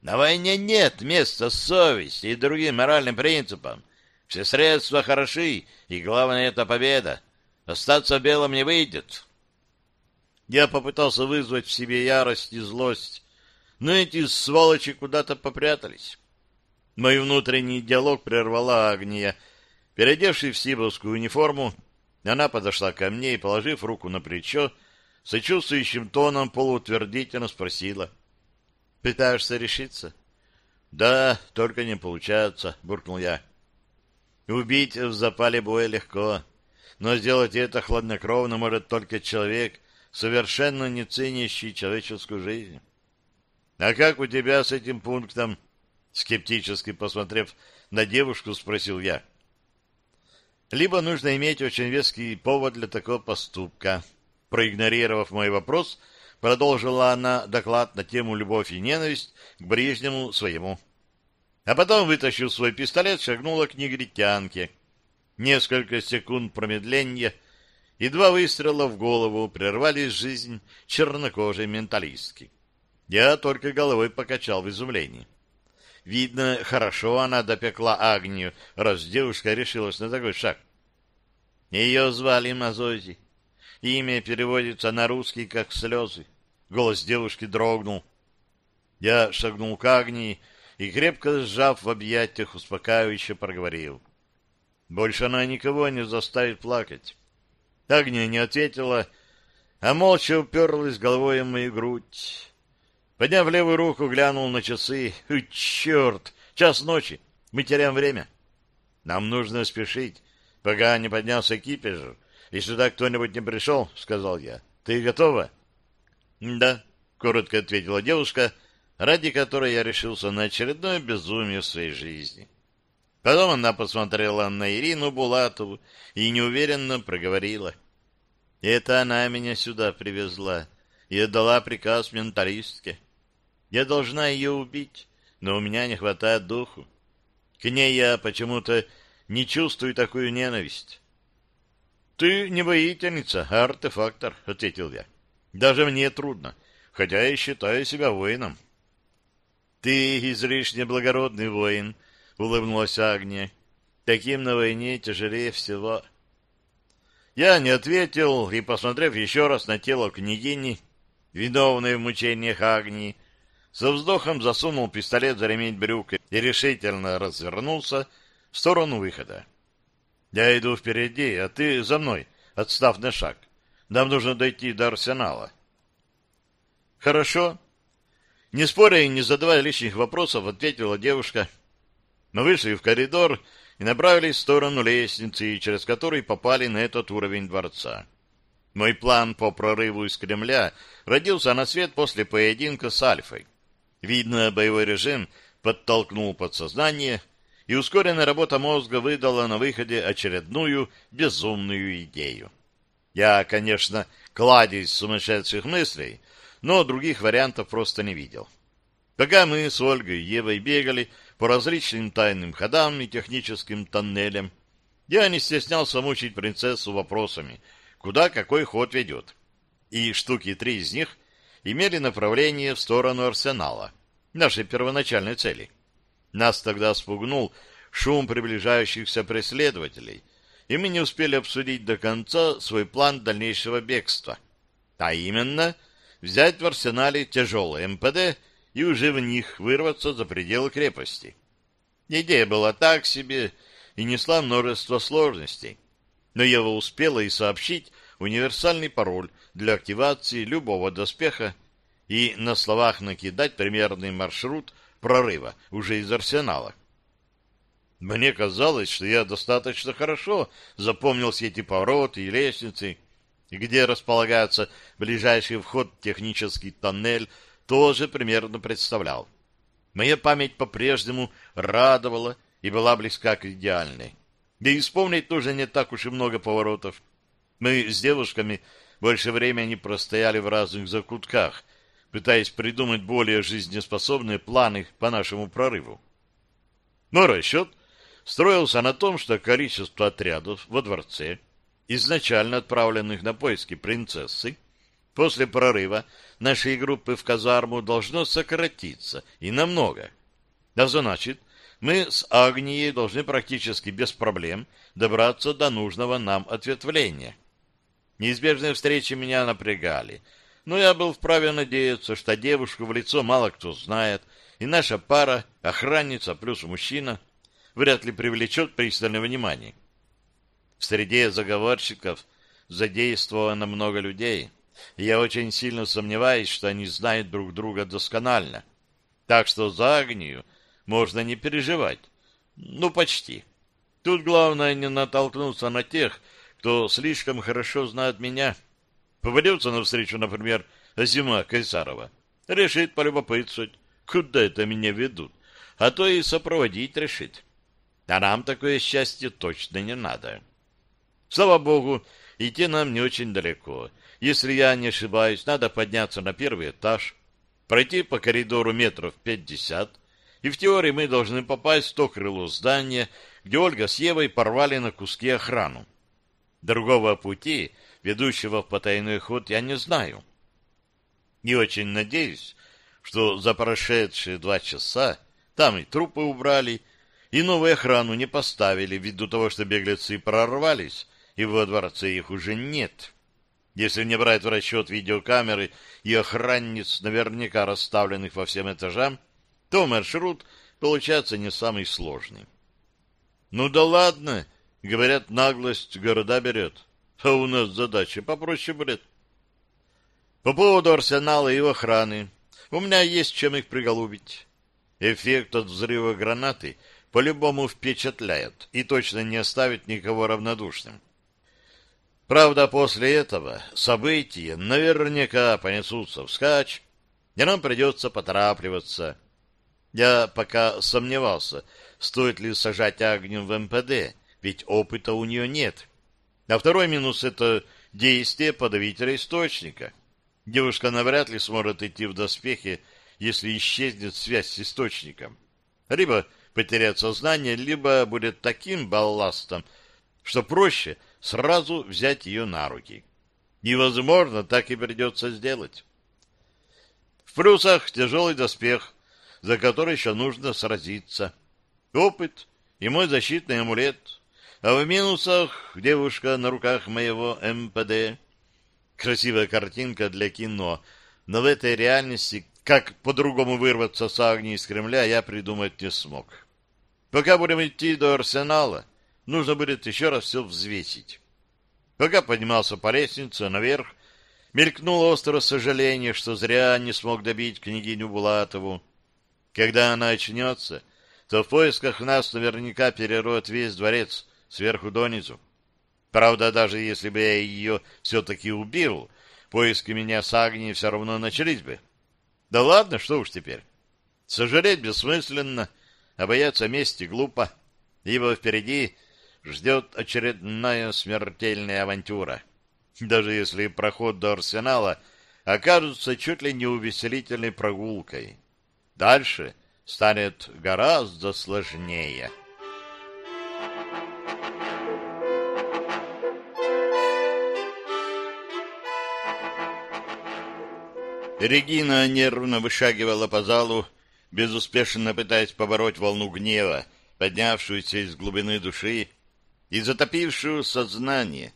На войне нет места совести и другим моральным принципам. Все средства хороши, и главное — это победа. Остаться белым не выйдет. Я попытался вызвать в себе ярость и злость, но эти сволочи куда-то попрятались. Мой внутренний диалог прервала Агния — Переодевшись в сибовскую униформу, она подошла ко мне и, положив руку на плечо, сочувствующим тоном полуутвердительно спросила. — Пытаешься решиться? — Да, только не получается, — буркнул я. Убить в запале боя легко, но сделать это хладнокровно может только человек, совершенно не ценящий человеческую жизнь. — А как у тебя с этим пунктом? — скептически посмотрев на девушку, спросил я. — либо нужно иметь очень веский повод для такого поступка. Проигнорировав мой вопрос, продолжила она доклад на тему «Любовь и ненависть к ближнему своему». А потом, вытащив свой пистолет, шагнула к негритянке. Несколько секунд промедления и два выстрела в голову прервали жизнь чернокожей менталистки. Я только головой покачал в изумлении. Видно, хорошо она допекла Агнию, раз девушка решилась на такой шаг. Ее звали Мазози. Имя переводится на русский как «слезы». Голос девушки дрогнул. Я шагнул к Агнии и, крепко сжав в объятиях, успокаивающе проговорил. Больше она никого не заставит плакать. Агния не ответила, а молча уперлась головой в мою грудь. Подняв левую руку, глянул на часы. Черт! Час ночи! Мы теряем время. Нам нужно спешить, пока не поднялся кипиш. И сюда кто-нибудь не пришел, — сказал я. Ты готова? — Да, — коротко ответила девушка, ради которой я решился на очередное безумие в своей жизни. Потом она посмотрела на Ирину Булатову и неуверенно проговорила. — Это она меня сюда привезла и отдала приказ менталистке. Я должна ее убить, но у меня не хватает духу. К ней я почему-то не чувствую такую ненависть. — Ты не воительница, а артефактор, — ответил я. — Даже мне трудно, хотя я считаю себя воином. — Ты излишне благородный воин, — улыбнулась Агния. — Таким на войне тяжелее всего. Я не ответил и, посмотрев еще раз на тело княгини, виновной в мучениях Агнии, со вздохом засунул пистолет за ремень брюк и решительно развернулся в сторону выхода. «Я иду впереди, а ты за мной, отстав на шаг. Нам нужно дойти до арсенала». «Хорошо». Не споря и не задавая лишних вопросов, ответила девушка. Мы вышли в коридор и направились в сторону лестницы, через которую попали на этот уровень дворца. Мой план по прорыву из Кремля родился на свет после поединка с Альфой. Видно, боевой режим подтолкнул подсознание, и ускоренная работа мозга выдала на выходе очередную безумную идею. Я, конечно, кладезь сумасшедших мыслей, но других вариантов просто не видел. Пока мы с Ольгой и Евой бегали по различным тайным ходам и техническим тоннелям, я не стеснялся мучить принцессу вопросами, куда какой ход ведет. И штуки три из них имели направление в сторону арсенала, нашей первоначальной цели. Нас тогда спугнул шум приближающихся преследователей, и мы не успели обсудить до конца свой план дальнейшего бегства. А именно, взять в арсенале тяжелые МПД и уже в них вырваться за пределы крепости. Идея была так себе и несла множество сложностей. Но Ева успела и сообщить универсальный пароль для активации любого доспеха и на словах накидать примерный маршрут прорыва уже из арсенала. Мне казалось, что я достаточно хорошо запомнил все эти повороты и лестницы, где располагается ближайший вход в технический тоннель, тоже примерно представлял. Моя память по-прежнему радовала и была близка к идеальной. Да и вспомнить тоже не так уж и много поворотов. Мы с девушками больше времени простояли в разных закутках, пытаясь придумать более жизнеспособные планы по нашему прорыву. Но расчет строился на том, что количество отрядов во дворце, изначально отправленных на поиски принцессы, после прорыва нашей группы в казарму должно сократиться и намного. А значит, мы с Агнией должны практически без проблем добраться до нужного нам ответвления. Неизбежные встречи меня напрягали — но я был вправе надеяться, что девушку в лицо мало кто знает, и наша пара, охранница плюс мужчина, вряд ли привлечет пристальное внимание. В среде заговорщиков задействовано много людей, и я очень сильно сомневаюсь, что они знают друг друга досконально. Так что за Агнию можно не переживать. Ну, почти. Тут главное не натолкнуться на тех, кто слишком хорошо знает меня — Попадется навстречу, например, Зима Кайсарова. Решит полюбопытствовать, куда это меня ведут, а то и сопроводить решит. А нам такое счастье точно не надо. Слава богу, идти нам не очень далеко. Если я не ошибаюсь, надо подняться на первый этаж, пройти по коридору метров пятьдесят, и в теории мы должны попасть в то крыло здания, где Ольга с Евой порвали на куски охрану. Другого пути ведущего в потайной ход, я не знаю. И очень надеюсь, что за прошедшие два часа там и трупы убрали, и новую охрану не поставили ввиду того, что беглецы прорвались, и во дворце их уже нет. Если не брать в расчет видеокамеры и охранниц, наверняка расставленных во всем этажам, то маршрут получается не самый сложный. Ну да ладно, говорят, наглость города берет. А у нас задача попроще будет. По поводу арсенала и охраны. У меня есть чем их приголубить. Эффект от взрыва гранаты по-любому впечатляет и точно не оставит никого равнодушным. Правда, после этого события наверняка понесутся вскачь, и нам придется поторапливаться. Я пока сомневался, стоит ли сажать огнем в МПД, ведь опыта у нее нет. А второй минус — это действие подавителя источника. Девушка навряд ли сможет идти в доспехе, если исчезнет связь с источником. Либо потеряет сознание, либо будет таким балластом, что проще сразу взять ее на руки. И, возможно, так и придется сделать. В плюсах тяжелый доспех, за который еще нужно сразиться. Опыт и мой защитный амулет — а в минусах девушка на руках моего МПД. Красивая картинка для кино, но в этой реальности, как по-другому вырваться с огней из Кремля, я придумать не смог. Пока будем идти до арсенала, нужно будет еще раз все взвесить. Пока поднимался по лестнице наверх, мелькнуло острое сожаление, что зря не смог добить княгиню Булатову. Когда она очнется, то в поисках нас наверняка перероет весь дворец, сверху донизу. Правда, даже если бы я ее все-таки убил, поиски меня с Агнией все равно начались бы. Да ладно, что уж теперь. Сожалеть бессмысленно, а бояться мести глупо. ибо впереди ждет очередная смертельная авантюра. Даже если проход до арсенала окажется чуть ли не увеселительной прогулкой. Дальше станет гораздо сложнее. Регина нервно вышагивала по залу, безуспешно пытаясь побороть волну гнева, поднявшуюся из глубины души и затопившую сознание.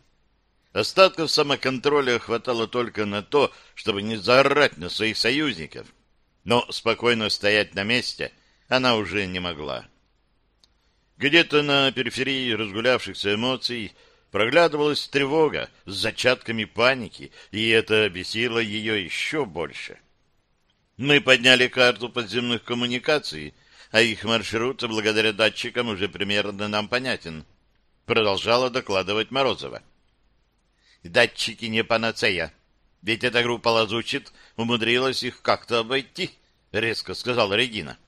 Остатков самоконтроля хватало только на то, чтобы не заорать на своих союзников. Но спокойно стоять на месте она уже не могла. Где-то на периферии разгулявшихся эмоций проглядывалась тревога с зачатками паники, и это бесило ее еще больше. Мы подняли карту подземных коммуникаций, а их маршрут, благодаря датчикам, уже примерно нам понятен. Продолжала докладывать Морозова. Датчики не панацея. Ведь эта группа лазучит умудрилась их как-то обойти, резко сказала Регина.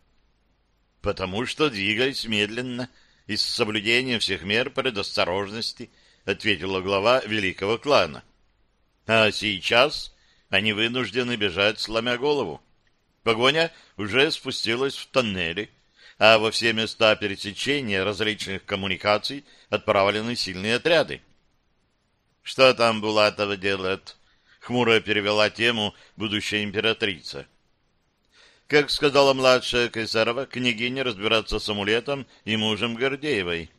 Потому что двигались медленно и с соблюдением всех мер предосторожности, ответила глава великого клана. А сейчас они вынуждены бежать, сломя голову. Погоня уже спустилась в тоннели, а во все места пересечения различных коммуникаций отправлены сильные отряды. «Что там Булатова делает?» — хмуро перевела тему будущая императрица. Как сказала младшая Кайсарова, княгиня разбираться с амулетом и мужем Гордеевой.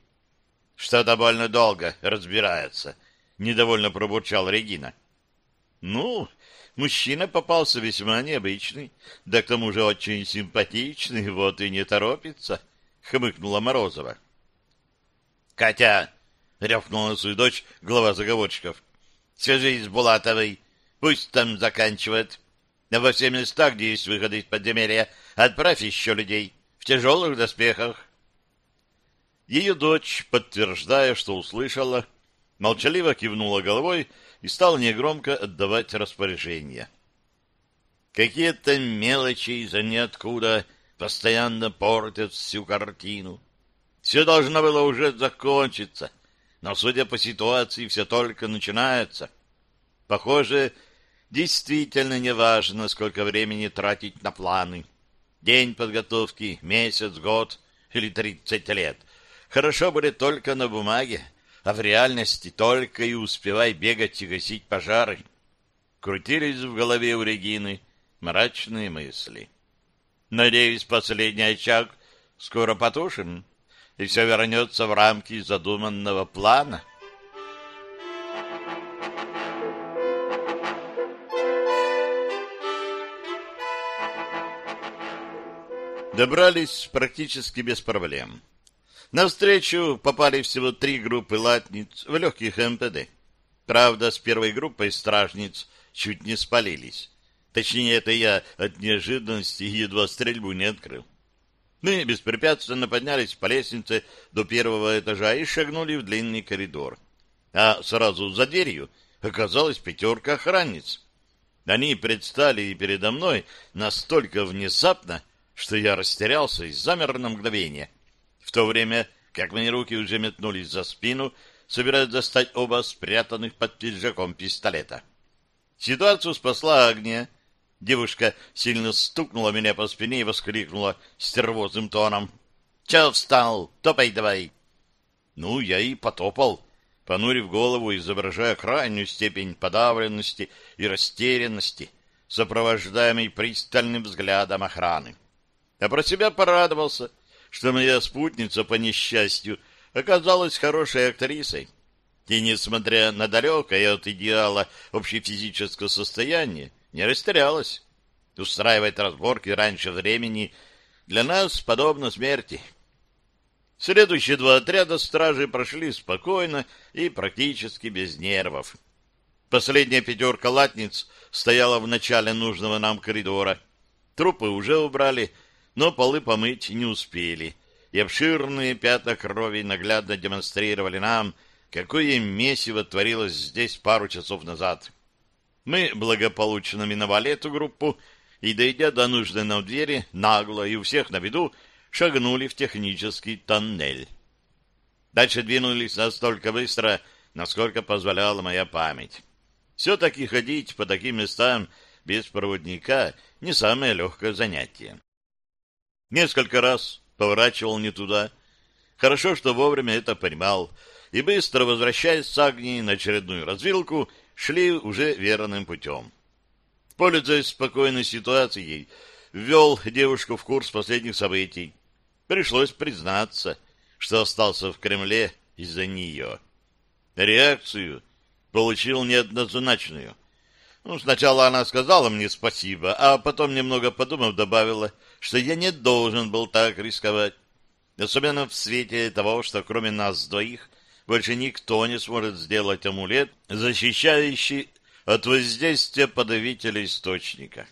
Что-то больно долго разбирается, недовольно пробурчал Регина. Ну, мужчина попался весьма необычный, да к тому же очень симпатичный, вот и не торопится, хмыкнула Морозова. Катя, рявкнула свою дочь глава заговорщиков. Свяжись с Булатовой, пусть там заканчивает. Во все места, где есть выходы из подземелья, отправь еще людей в тяжелых доспехах. Ее дочь, подтверждая, что услышала, молчаливо кивнула головой и стала негромко отдавать распоряжения. Какие-то мелочи из-за ниоткуда постоянно портят всю картину. Все должно было уже закончиться, но, судя по ситуации, все только начинается. Похоже, действительно неважно, сколько времени тратить на планы. День подготовки, месяц, год или тридцать лет. Хорошо будет только на бумаге, а в реальности только и успевай бегать и гасить пожары. Крутились в голове у Регины мрачные мысли. Надеюсь, последний очаг скоро потушим, и все вернется в рамки задуманного плана. Добрались практически без проблем. На встречу попали всего три группы латниц в легких МПД. Правда, с первой группой стражниц чуть не спалились. Точнее, это я от неожиданности едва стрельбу не открыл. Мы беспрепятственно поднялись по лестнице до первого этажа и шагнули в длинный коридор. А сразу за дверью оказалась пятерка охранниц. Они предстали передо мной настолько внезапно, что я растерялся и замер на мгновение — в то время как мои руки уже метнулись за спину, собираясь достать оба спрятанных под пиджаком пистолета. Ситуацию спасла Агния. Девушка сильно стукнула меня по спине и воскликнула стервозным тоном. — Че встал? Топай давай! Ну, я и потопал, понурив голову, изображая крайнюю степень подавленности и растерянности, сопровождаемый пристальным взглядом охраны. А про себя порадовался — что моя спутница, по несчастью, оказалась хорошей актрисой. И, несмотря на далекое от идеала общефизическое состояние, не растерялась. Устраивать разборки раньше времени для нас подобно смерти. Следующие два отряда стражи прошли спокойно и практически без нервов. Последняя пятерка латниц стояла в начале нужного нам коридора. Трупы уже убрали, но полы помыть не успели, и обширные пятна крови наглядно демонстрировали нам, какое месиво творилось здесь пару часов назад. Мы благополучно миновали эту группу и, дойдя до нужной нам двери, нагло и у всех на виду шагнули в технический тоннель. Дальше двинулись настолько быстро, насколько позволяла моя память. Все-таки ходить по таким местам без проводника не самое легкое занятие. Несколько раз поворачивал не туда. Хорошо, что вовремя это понимал, и быстро возвращаясь с Агнией на очередную развилку, шли уже верным путем. Пользуясь спокойной ситуацией, ввел девушку в курс последних событий. Пришлось признаться, что остался в Кремле из-за нее. Реакцию получил неоднозначную. Ну, сначала она сказала мне спасибо, а потом, немного подумав, добавила, что я не должен был так рисковать. Особенно в свете того, что кроме нас двоих больше никто не сможет сделать амулет, защищающий от воздействия подавителя источника.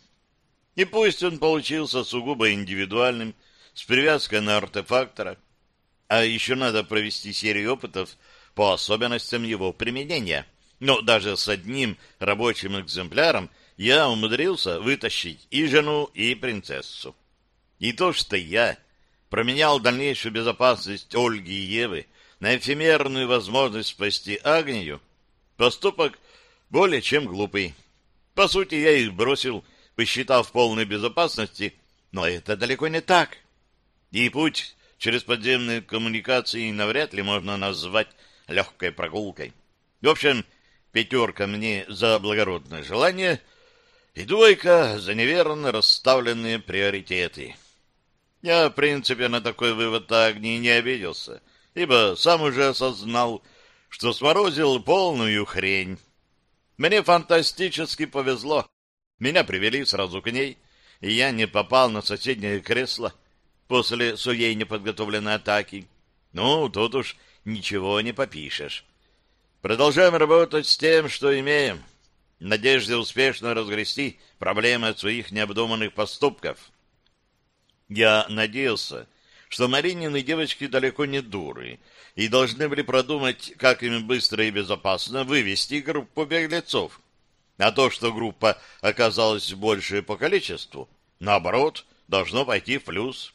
И пусть он получился сугубо индивидуальным, с привязкой на артефактора, а еще надо провести серию опытов по особенностям его применения. Но даже с одним рабочим экземпляром я умудрился вытащить и жену, и принцессу. И то, что я променял дальнейшую безопасность Ольги и Евы на эфемерную возможность спасти Агнию, поступок более чем глупый. По сути, я их бросил, посчитав полной безопасности, но это далеко не так. И путь через подземные коммуникации навряд ли можно назвать легкой прогулкой. В общем, пятерка мне за благородное желание и двойка за неверно расставленные приоритеты. Я, в принципе, на такой вывод Агни не обиделся, ибо сам уже осознал, что сморозил полную хрень. Мне фантастически повезло. Меня привели сразу к ней, и я не попал на соседнее кресло после своей неподготовленной атаки. Ну, тут уж ничего не попишешь. Продолжаем работать с тем, что имеем. В надежде успешно разгрести проблемы от своих необдуманных поступков. Я надеялся, что Маринины девочки далеко не дуры и должны были продумать, как им быстро и безопасно вывести группу беглецов. А то, что группа оказалась больше по количеству, наоборот, должно пойти в плюс.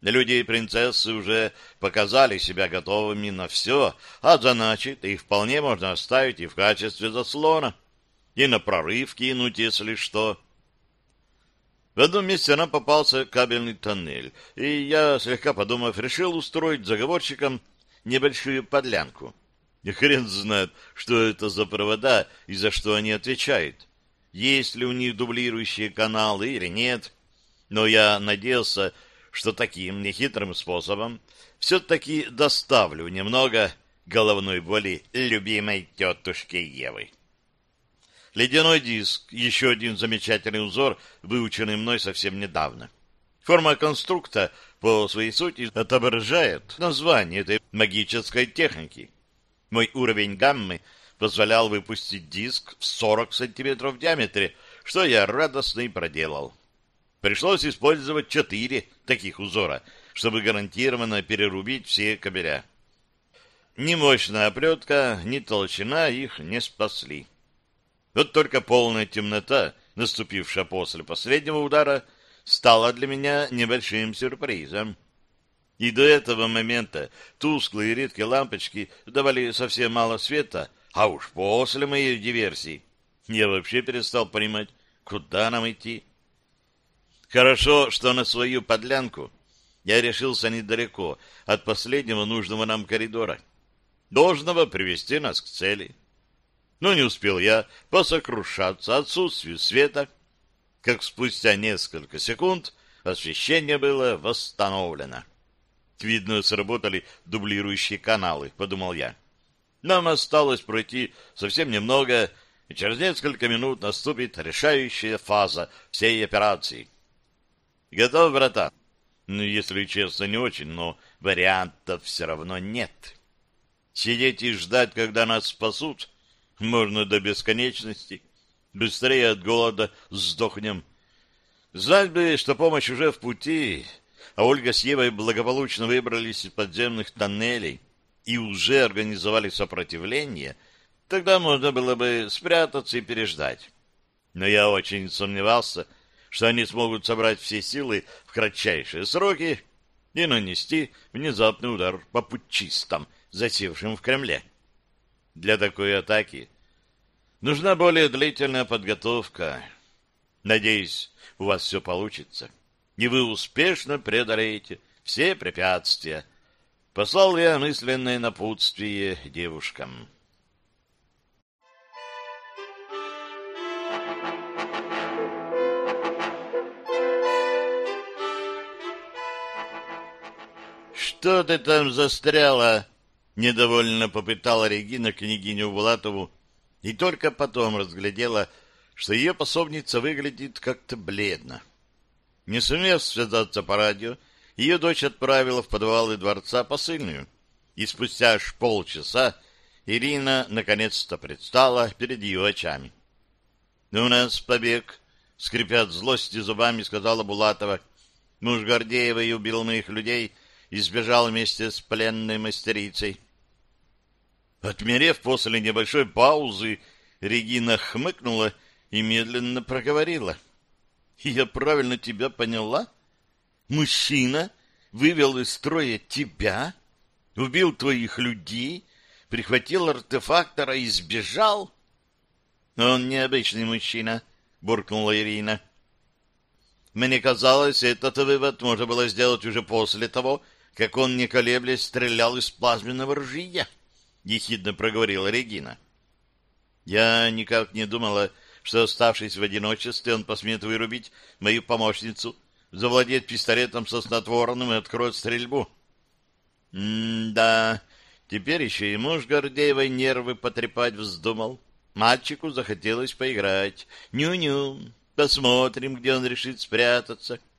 Люди и принцессы уже показали себя готовыми на все, а значит, их вполне можно оставить и в качестве заслона, и на прорыв кинуть, если что. В одном месте нам попался кабельный тоннель, и я, слегка подумав, решил устроить заговорщикам небольшую подлянку. И хрен знает, что это за провода и за что они отвечают. Есть ли у них дублирующие каналы или нет. Но я надеялся, что таким нехитрым способом все-таки доставлю немного головной боли любимой тетушки Евы. Ледяной диск — еще один замечательный узор, выученный мной совсем недавно. Форма конструкта по своей сути отображает название этой магической техники. Мой уровень гаммы позволял выпустить диск в 40 сантиметров в диаметре, что я радостно и проделал. Пришлось использовать четыре таких узора, чтобы гарантированно перерубить все кабеля. Ни мощная оплетка, ни толщина их не спасли. Вот только полная темнота, наступившая после последнего удара, стала для меня небольшим сюрпризом. И до этого момента тусклые и редкие лампочки давали совсем мало света, а уж после моей диверсии я вообще перестал понимать, куда нам идти. Хорошо, что на свою подлянку я решился недалеко от последнего нужного нам коридора, должного привести нас к цели. Но не успел я посокрушаться отсутствию света, как спустя несколько секунд освещение было восстановлено. Видно, сработали дублирующие каналы, подумал я. Нам осталось пройти совсем немного, и через несколько минут наступит решающая фаза всей операции. Готов, брата? Ну, если честно, не очень, но вариантов все равно нет. Сидеть и ждать, когда нас спасут, можно до бесконечности. Быстрее от голода сдохнем. Знать бы, что помощь уже в пути, а Ольга с Евой благополучно выбрались из подземных тоннелей и уже организовали сопротивление, тогда можно было бы спрятаться и переждать. Но я очень сомневался, что они смогут собрать все силы в кратчайшие сроки, и нанести внезапный удар по путчистам, засевшим в Кремле. Для такой атаки нужна более длительная подготовка. Надеюсь, у вас все получится, и вы успешно преодолеете все препятствия. Послал я мысленное напутствие девушкам. «Что ты там застряла?» Недовольно попытала Регина княгиню Булатову и только потом разглядела, что ее пособница выглядит как-то бледно. Не сумев связаться по радио, ее дочь отправила в подвалы дворца посыльную, и спустя аж полчаса Ирина наконец-то предстала перед ее очами. — У нас побег, — скрипя от злости зубами, сказала Булатова. Муж Гордеевой убил моих людей и сбежал вместе с пленной мастерицей. Отмерев после небольшой паузы, Регина хмыкнула и медленно проговорила. — Я правильно тебя поняла? Мужчина вывел из строя тебя, убил твоих людей, прихватил артефактора и сбежал? — Он необычный мужчина, — буркнула Ирина. — Мне казалось, этот вывод можно было сделать уже после того, как он, не колеблясь, стрелял из плазменного ружья, — ехидно проговорила Регина. Я никак не думала, что, оставшись в одиночестве, он посмеет вырубить мою помощницу, завладеть пистолетом со снотворным и откроет стрельбу. М-да, теперь еще и муж Гордеевой нервы потрепать вздумал. Мальчику захотелось поиграть. Ню-ню, посмотрим, где он решит спрятаться. —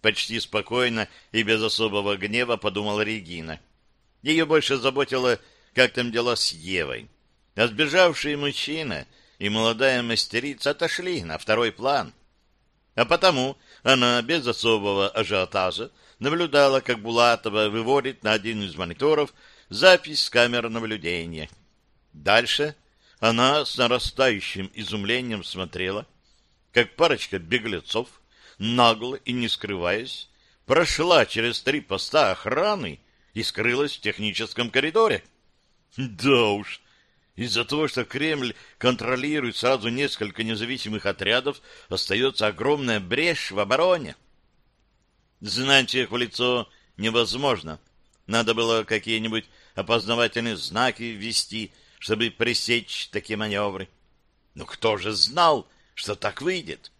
Почти спокойно и без особого гнева подумала Регина. Ее больше заботило, как там дела с Евой. А сбежавший мужчина и молодая мастерица отошли на второй план. А потому она без особого ажиотажа наблюдала, как Булатова выводит на один из мониторов запись с камер наблюдения. Дальше она с нарастающим изумлением смотрела, как парочка беглецов нагло и не скрываясь, прошла через три поста охраны и скрылась в техническом коридоре. Да уж, из-за того, что Кремль контролирует сразу несколько независимых отрядов, остается огромная брешь в обороне. Знать их в лицо невозможно. Надо было какие-нибудь опознавательные знаки ввести, чтобы пресечь такие маневры. Но кто же знал, что так выйдет?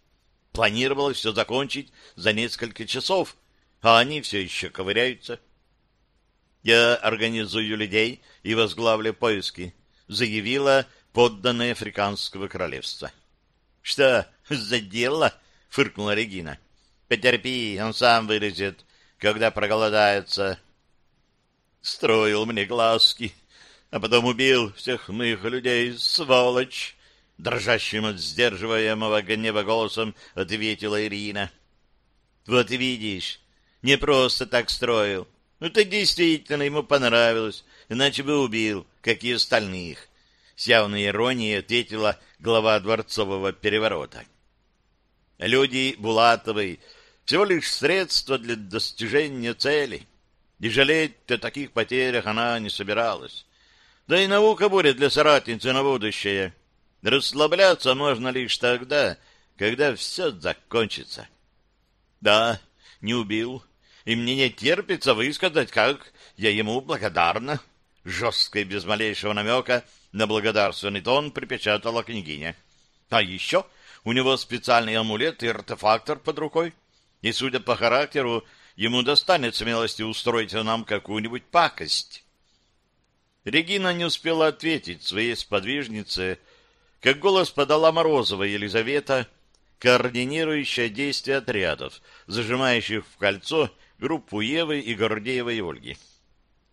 Планировалось все закончить за несколько часов, а они все еще ковыряются. Я организую людей и возглавлю поиски, заявила подданная Африканского королевства. — Что, за дело? — фыркнула Регина. — Потерпи, он сам вылезет, когда проголодается. Строил мне глазки, а потом убил всех моих людей, сволочь! дрожащим от сдерживаемого гнева голосом ответила Ирина. Вот видишь, не просто так строил. Ну, это действительно ему понравилось, иначе бы убил, как и остальных. С явной иронией ответила глава дворцового переворота. Люди Булатовой всего лишь средство для достижения цели. И жалеть о таких потерях она не собиралась. Да и наука будет для соратницы на будущее. Расслабляться можно лишь тогда, когда все закончится. Да, не убил, и мне не терпится высказать, как я ему благодарна. Жестко и без малейшего намека на благодарственный тон припечатала княгиня. А еще у него специальный амулет и артефактор под рукой, и, судя по характеру, ему достанет смелости устроить нам какую-нибудь пакость. Регина не успела ответить своей сподвижнице, как голос подала Морозова Елизавета, координирующая действия отрядов, зажимающих в кольцо группу Евы и Гордеевой Ольги.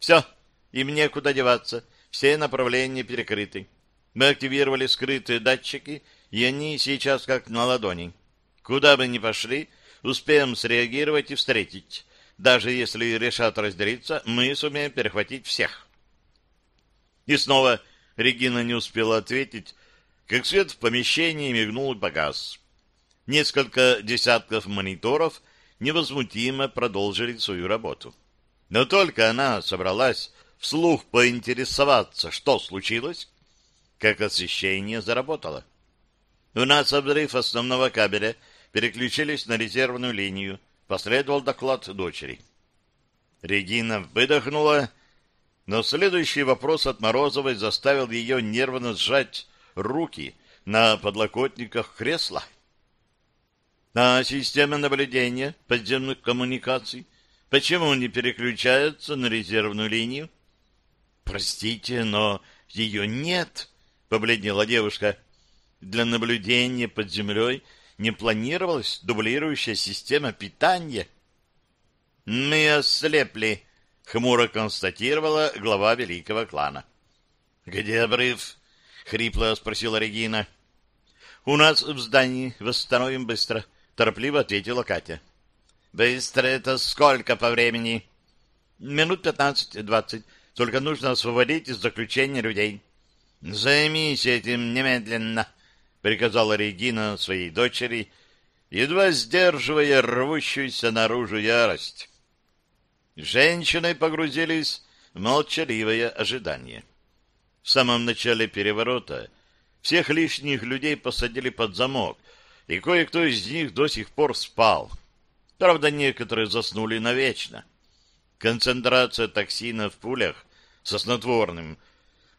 «Все, им некуда деваться, все направления перекрыты. Мы активировали скрытые датчики, и они сейчас как на ладони. Куда бы ни пошли, успеем среагировать и встретить. Даже если решат разделиться, мы сумеем перехватить всех». И снова Регина не успела ответить, как свет в помещении мигнул и погас. Несколько десятков мониторов невозмутимо продолжили свою работу. Но только она собралась вслух поинтересоваться, что случилось, как освещение заработало. У нас обрыв основного кабеля, переключились на резервную линию, последовал доклад дочери. Регина выдохнула, но следующий вопрос от Морозовой заставил ее нервно сжать руки на подлокотниках кресла. А система наблюдения подземных коммуникаций почему не переключается на резервную линию? Простите, но ее нет, побледнела девушка. Для наблюдения под землей не планировалась дублирующая система питания. Мы ослепли, хмуро констатировала глава великого клана. Где обрыв? хрипло спросила Регина. У нас в здании, восстановим быстро, торопливо ответила Катя. Быстро это сколько по времени? Минут пятнадцать-двадцать. Только нужно освободить из заключения людей. Займись этим немедленно, приказала Регина своей дочери, едва сдерживая рвущуюся наружу ярость. Женщины погрузились в молчаливое ожидание. В самом начале переворота всех лишних людей посадили под замок, и кое-кто из них до сих пор спал. Правда, некоторые заснули навечно. Концентрация токсина в пулях со снотворным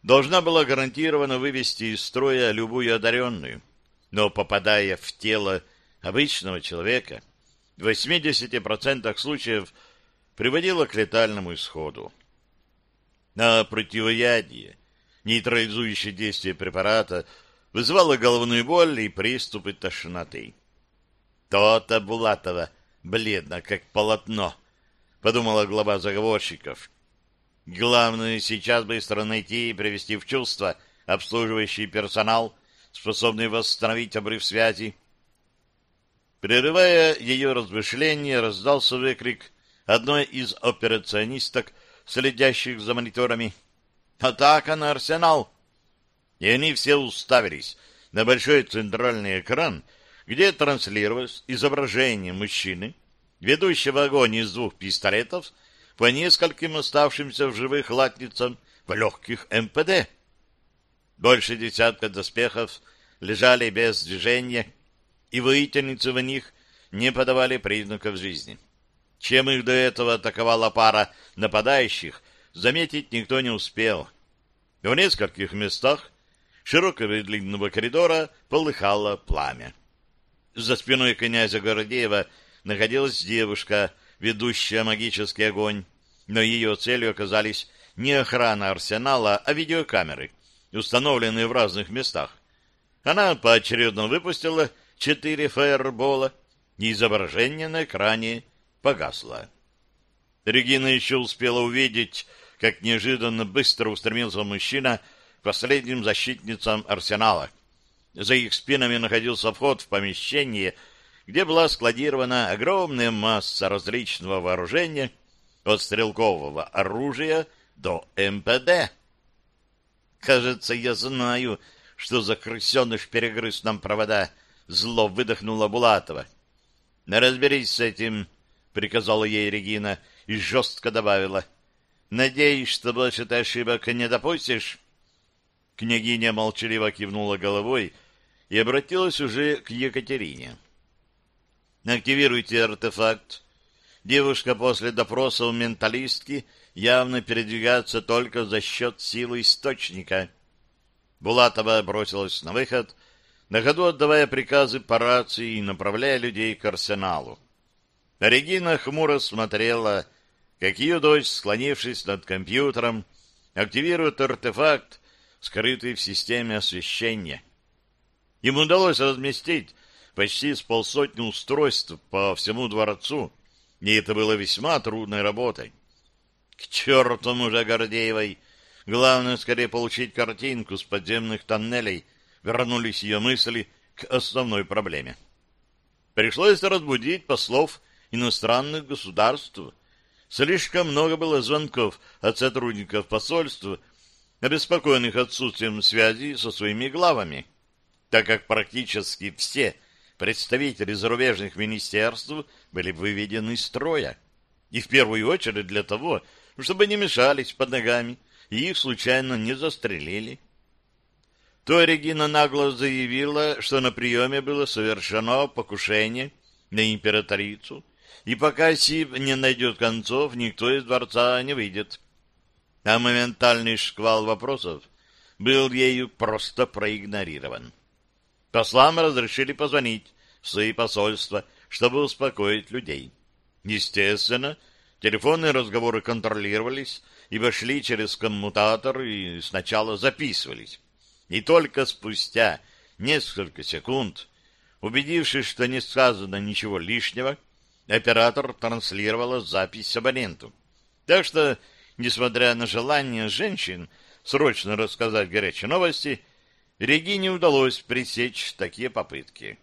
должна была гарантированно вывести из строя любую одаренную, но попадая в тело обычного человека, в 80% случаев приводило к летальному исходу. На противоядие, нейтрализующее действие препарата, вызывало головную боль и приступы тошноты. То-то Булатова бледно, как полотно, подумала глава заговорщиков. Главное сейчас быстро найти и привести в чувство обслуживающий персонал, способный восстановить обрыв связи. Прерывая ее размышления, раздался выкрик одной из операционисток, следящих за мониторами. «Атака на арсенал!» И они все уставились на большой центральный экран, где транслировалось изображение мужчины, ведущего огонь из двух пистолетов по нескольким оставшимся в живых латницам в легких МПД. Больше десятка доспехов лежали без движения, и воительницы в них не подавали признаков жизни. Чем их до этого атаковала пара нападающих, заметить никто не успел. В нескольких местах широкого и длинного коридора полыхало пламя. За спиной князя Гордеева находилась девушка, ведущая магический огонь, но ее целью оказались не охрана арсенала, а видеокамеры, установленные в разных местах. Она поочередно выпустила четыре фаербола, и изображение на экране погасло. Регина еще успела увидеть, как неожиданно быстро устремился мужчина последним защитницам арсенала. За их спинами находился вход в помещение, где была складирована огромная масса различного вооружения, от стрелкового оружия до МПД. «Кажется, я знаю, что за крысеныш перегрыз нам провода», — зло выдохнула Булатова. «Разберись с этим», — приказала ей Регина и жестко добавила. «Надеюсь, что больше ты ошибок не допустишь?» Княгиня молчаливо кивнула головой и обратилась уже к Екатерине. «Активируйте артефакт. Девушка после допроса у менталистки явно передвигается только за счет силы источника». Булатова бросилась на выход, на ходу отдавая приказы по рации и направляя людей к арсеналу. Регина хмуро смотрела, как ее дочь, склонившись над компьютером, активирует артефакт, скрытый в системе освещения. Им удалось разместить почти с полсотни устройств по всему дворцу, и это было весьма трудной работой. К черту мужа Гордеевой! Главное, скорее получить картинку с подземных тоннелей. Вернулись ее мысли к основной проблеме. Пришлось разбудить послов иностранных государств. Слишком много было звонков от сотрудников посольства, обеспокоенных отсутствием связи со своими главами, так как практически все представители зарубежных министерств были выведены из строя. И в первую очередь для того, чтобы не мешались под ногами и их случайно не застрелили. То Регина нагло заявила, что на приеме было совершено покушение на императрицу, и пока Сиб не найдет концов, никто из дворца не выйдет. А моментальный шквал вопросов был ею просто проигнорирован. Послам разрешили позвонить в свои посольства, чтобы успокоить людей. Естественно, телефонные разговоры контролировались, ибо шли через коммутатор и сначала записывались. И только спустя несколько секунд, убедившись, что не сказано ничего лишнего, оператор транслировала запись абоненту. Так что, несмотря на желание женщин срочно рассказать горячие новости, Регине удалось пресечь такие попытки.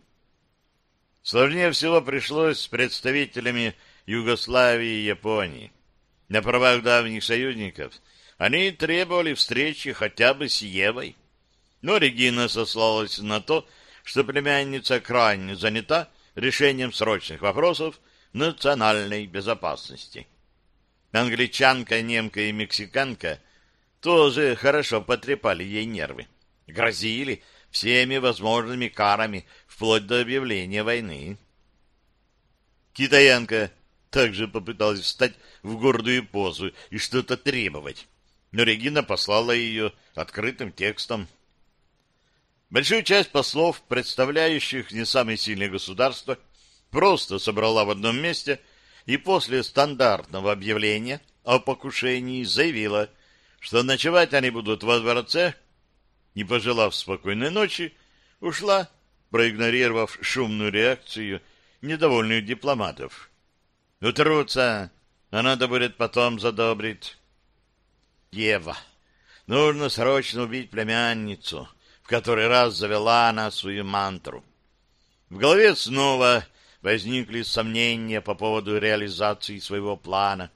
Сложнее всего пришлось с представителями Югославии и Японии. На правах давних союзников они требовали встречи хотя бы с Евой. Но Регина сослалась на то, что племянница крайне занята решением срочных вопросов национальной безопасности. Англичанка, немка и мексиканка тоже хорошо потрепали ей нервы. Грозили всеми возможными карами, вплоть до объявления войны. Китаянка также попыталась встать в гордую позу и что-то требовать, но Регина послала ее открытым текстом. Большую часть послов, представляющих не самые сильные государства, просто собрала в одном месте и после стандартного объявления о покушении заявила, что ночевать они будут во дворце, не пожелав спокойной ночи, ушла, проигнорировав шумную реакцию недовольных дипломатов. Утрутся, а надо будет потом задобрить. Ева, нужно срочно убить племянницу, в который раз завела она свою мантру. В голове снова возникли сомнения по поводу реализации своего плана.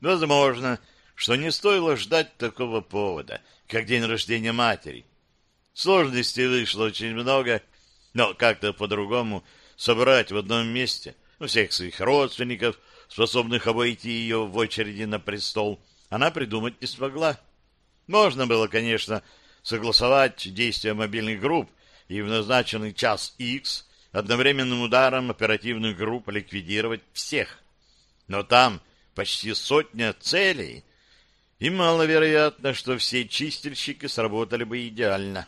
Возможно, что не стоило ждать такого повода, как день рождения матери. Сложностей вышло очень много, но как-то по-другому собрать в одном месте всех своих родственников, способных обойти ее в очереди на престол, она придумать не смогла. Можно было, конечно, согласовать действия мобильных групп и в назначенный час X одновременным ударом оперативных групп ликвидировать всех. Но там почти сотня целей, и маловероятно, что все чистильщики сработали бы идеально.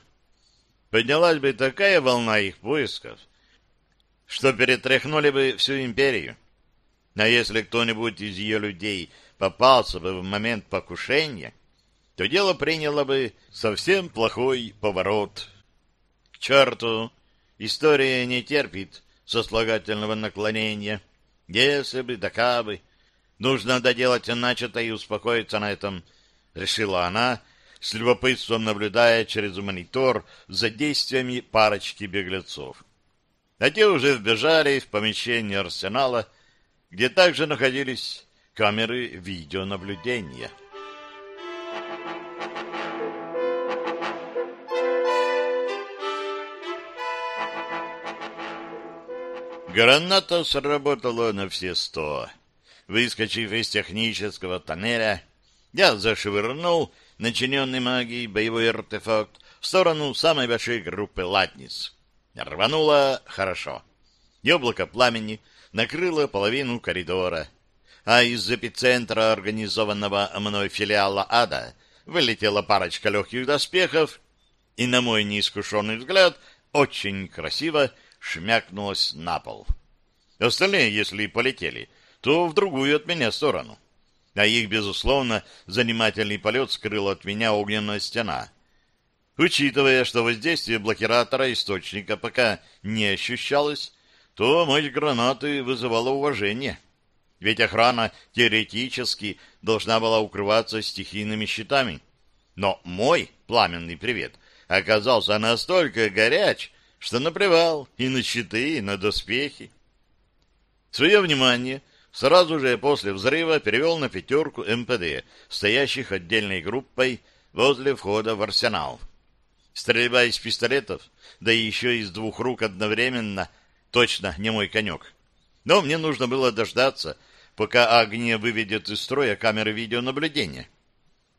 Поднялась бы такая волна их поисков, что перетряхнули бы всю империю. А если кто-нибудь из ее людей попался бы в момент покушения, то дело приняло бы совсем плохой поворот. К черту! История не терпит сослагательного наклонения. Если бы, да кабы. Нужно доделать начатое и успокоиться на этом, решила она, с любопытством наблюдая через монитор за действиями парочки беглецов. А те уже вбежали в помещение арсенала, где также находились камеры видеонаблюдения. Граната сработала на все сто. Выскочив из технического тоннеля, я зашвырнул начиненный магией боевой артефакт в сторону самой большой группы латниц. Рвануло хорошо. Облако пламени накрыло половину коридора, а из эпицентра организованного мной филиала ада вылетела парочка легких доспехов, и, на мой неискушенный взгляд, очень красиво шмякнулась на пол. Остальные, если и полетели, то в другую от меня сторону. А их, безусловно, занимательный полет скрыл от меня огненная стена. Учитывая, что воздействие блокиратора источника пока не ощущалось, то мощь гранаты вызывала уважение. Ведь охрана теоретически должна была укрываться стихийными щитами. Но мой пламенный привет оказался настолько горяч, что наплевал и на щиты, и на доспехи. Свое внимание сразу же после взрыва перевел на пятерку МПД, стоящих отдельной группой возле входа в арсенал. Стрельба из пистолетов, да еще из двух рук одновременно, точно не мой конек. Но мне нужно было дождаться, пока огне выведет из строя камеры видеонаблюдения.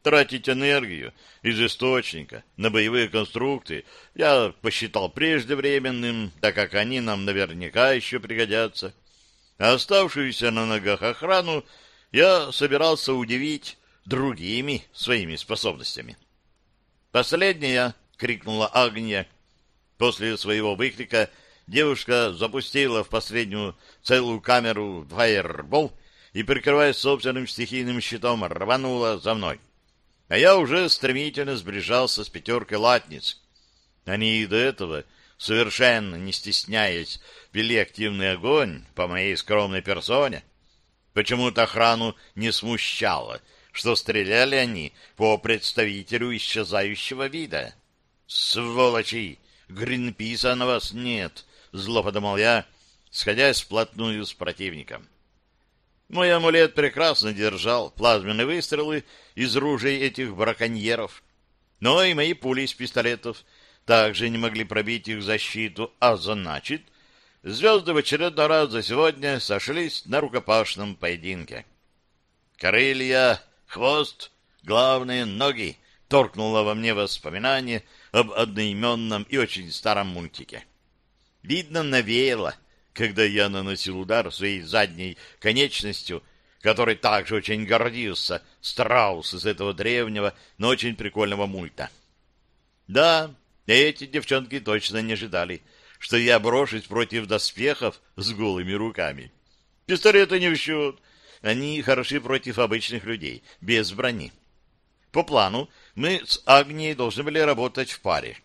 Тратить энергию из источника на боевые конструкты я посчитал преждевременным, так как они нам наверняка еще пригодятся. А оставшуюся на ногах охрану я собирался удивить другими своими способностями. «Последняя!» — крикнула Агния. После своего выкрика девушка запустила в последнюю целую камеру фаербол и, прикрываясь собственным стихийным щитом, рванула за мной. А я уже стремительно сближался с пятеркой латниц. Они и до этого, совершенно не стесняясь, вели активный огонь по моей скромной персоне. Почему-то охрану не смущало, что стреляли они по представителю исчезающего вида. «Сволочи! Гринписа на вас нет!» — зло подумал я, сходясь вплотную с противником. Мой амулет прекрасно держал плазменные выстрелы из ружей этих браконьеров, но и мои пули из пистолетов также не могли пробить их защиту, а значит, звезды в очередной раз за сегодня сошлись на рукопашном поединке. Крылья, хвост, главные ноги торкнуло во мне воспоминание об одноименном и очень старом мультике. Видно, навеяло, когда я наносил удар своей задней конечностью, которой также очень гордился Страус из этого древнего, но очень прикольного мульта. Да, эти девчонки точно не ожидали, что я брошусь против доспехов с голыми руками. Пистолеты не в счет. Они хороши против обычных людей, без брони. По плану мы с Агнией должны были работать в паре.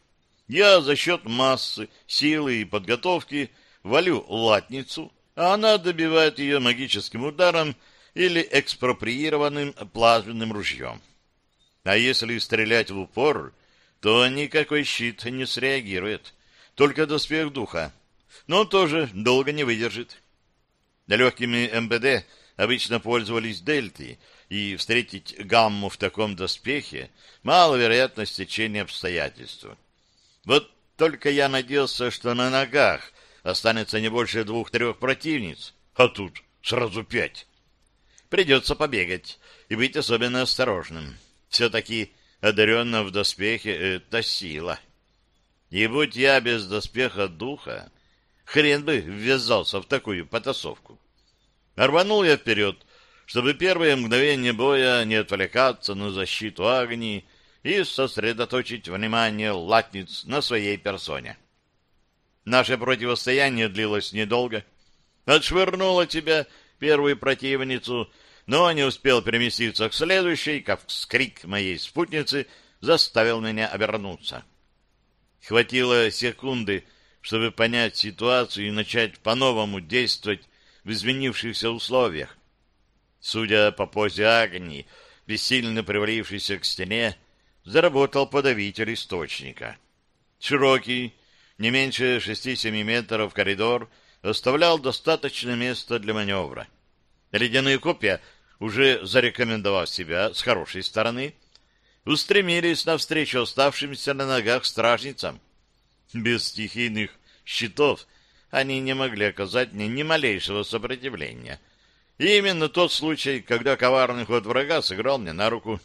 Я за счет массы, силы и подготовки валю латницу, а она добивает ее магическим ударом или экспроприированным плазменным ружьем. А если стрелять в упор, то никакой щит не среагирует, только доспех духа, но он тоже долго не выдержит. Легкими МБД обычно пользовались дельты, и встретить гамму в таком доспехе мало вероятность течения обстоятельств. Вот только я надеялся, что на ногах останется не больше двух-трех противниц, а тут сразу пять. Придется побегать и быть особенно осторожным. Все-таки одаренно в доспехе — это сила. И будь я без доспеха духа, хрен бы ввязался в такую потасовку. Рванул я вперед, чтобы первые мгновения боя не отвлекаться на защиту огни и сосредоточить внимание латниц на своей персоне. Наше противостояние длилось недолго. Отшвырнула тебя первую противницу, но не успел переместиться к следующей, как вскрик моей спутницы заставил меня обернуться. Хватило секунды, чтобы понять ситуацию и начать по-новому действовать в изменившихся условиях. Судя по позе огни, бессильно привалившийся к стене, заработал подавитель источника. Широкий, не меньше 6-7 метров коридор оставлял достаточно места для маневра. Ледяные копья, уже зарекомендовав себя с хорошей стороны, устремились навстречу оставшимся на ногах стражницам. Без стихийных щитов они не могли оказать мне ни малейшего сопротивления. И именно тот случай, когда коварный ход врага сыграл мне на руку.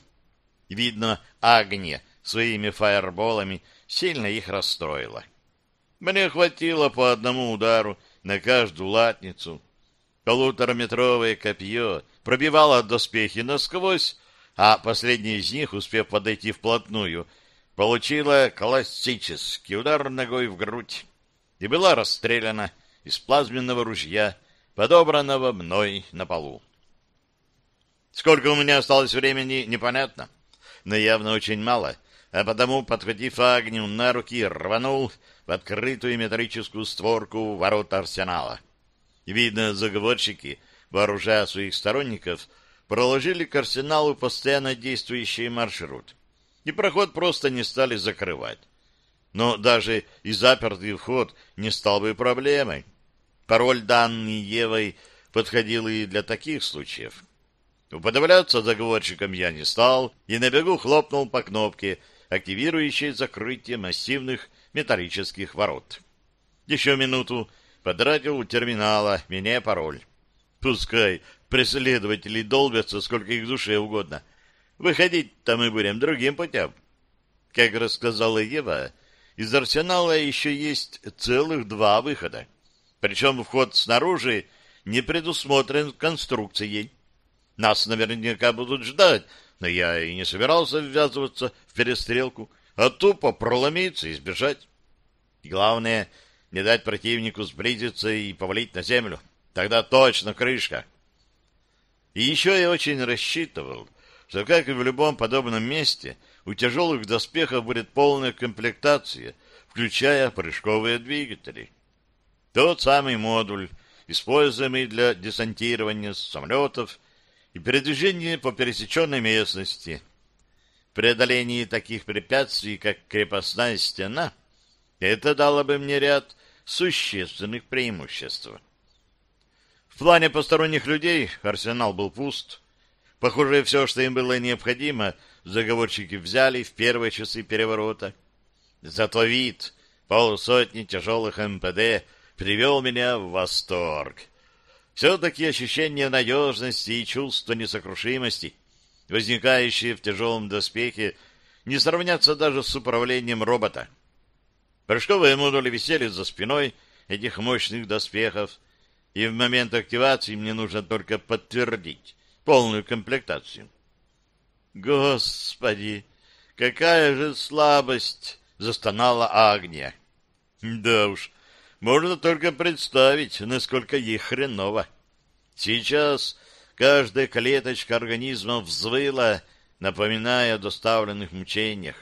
Видно, Агния своими фаерболами сильно их расстроила. Мне хватило по одному удару на каждую латницу. Полутораметровое копье пробивало доспехи насквозь, а последний из них, успев подойти вплотную, получила классический удар ногой в грудь и была расстреляна из плазменного ружья, подобранного мной на полу. Сколько у меня осталось времени, непонятно, но явно очень мало, а потому, подхватив огню на руки, рванул в открытую металлическую створку ворот арсенала. Видно, заговорщики, вооружая своих сторонников, проложили к арсеналу постоянно действующий маршрут. И проход просто не стали закрывать. Но даже и запертый вход не стал бы проблемой. Пароль, данный Евой, подходил и для таких случаев. Уподавляться заговорщикам я не стал и на бегу хлопнул по кнопке, активирующей закрытие массивных металлических ворот. Еще минуту потратил у терминала, меняя пароль. Пускай преследователи долбятся, сколько их душе угодно. Выходить-то мы будем другим путем. Как рассказала Ева, из арсенала еще есть целых два выхода. Причем вход снаружи не предусмотрен конструкцией. Нас наверняка будут ждать, но я и не собирался ввязываться в перестрелку, а тупо проломиться и сбежать. Главное, не дать противнику сблизиться и повалить на землю. Тогда точно крышка. И еще я очень рассчитывал, что, как и в любом подобном месте, у тяжелых доспехов будет полная комплектация, включая прыжковые двигатели. Тот самый модуль, используемый для десантирования самолетов и передвижения по пересеченной местности. Преодоление таких препятствий, как крепостная стена, это дало бы мне ряд существенных преимуществ. В плане посторонних людей арсенал был пуст. Похоже, все, что им было необходимо, заговорщики взяли в первые часы переворота. Зато вид полсотни тяжелых МПД привел меня в восторг. Все-таки ощущение надежности и чувство несокрушимости, возникающие в тяжелом доспехе, не сравнятся даже с управлением робота. Прыжковые модули висели за спиной этих мощных доспехов, и в момент активации мне нужно только подтвердить полную комплектацию. «Господи, какая же слабость!» — застонала Агния. «Да уж, можно только представить, насколько ей хреново. Сейчас каждая клеточка организма взвыла, напоминая о доставленных мучениях.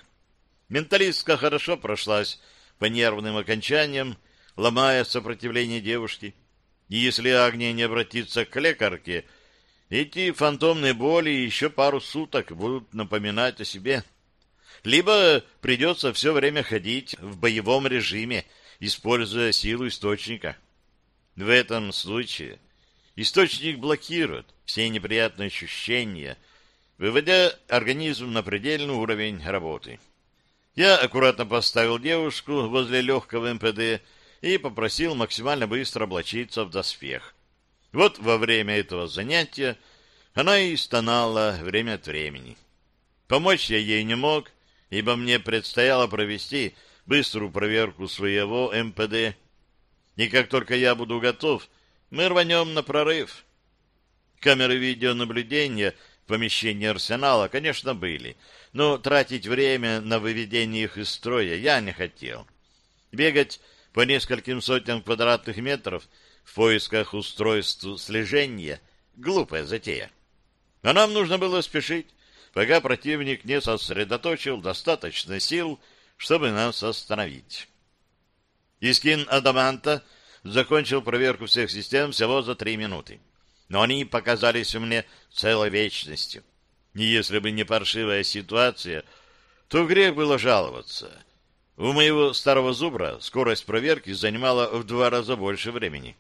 Менталистка хорошо прошлась по нервным окончаниям, ломая сопротивление девушки. И если Агния не обратится к лекарке, эти фантомные боли еще пару суток будут напоминать о себе. Либо придется все время ходить в боевом режиме, используя силу источника. В этом случае источник блокирует все неприятные ощущения, выводя организм на предельный уровень работы. Я аккуратно поставил девушку возле легкого МПД и попросил максимально быстро облачиться в доспех. Вот во время этого занятия она и стонала время от времени. Помочь я ей не мог, ибо мне предстояло провести быструю проверку своего МПД. И как только я буду готов, мы рванем на прорыв. Камеры видеонаблюдения в помещении арсенала, конечно, были, но тратить время на выведение их из строя я не хотел. Бегать по нескольким сотням квадратных метров в поисках устройств слежения — глупая затея. А нам нужно было спешить, пока противник не сосредоточил достаточно сил, чтобы нас остановить. Искин Адаманта закончил проверку всех систем всего за три минуты. Но они показались мне целой вечностью. И если бы не паршивая ситуация, то грех было жаловаться — у моего старого зубра скорость проверки занимала в два раза больше времени.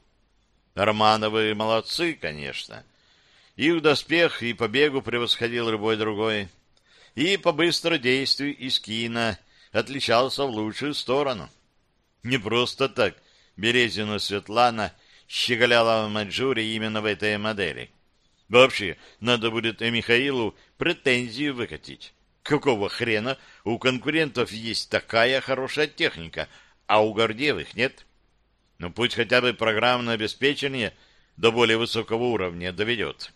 Романовы молодцы, конечно. Их доспех и по бегу превосходил любой другой. И по быстродействию из кино отличался в лучшую сторону. Не просто так Березина Светлана щеголяла в Маджуре именно в этой модели. Вообще, надо будет и Михаилу претензии выкатить. Какого хрена у конкурентов есть такая хорошая техника, а у Гордеевых нет? Ну, пусть хотя бы программное обеспечение до более высокого уровня доведет.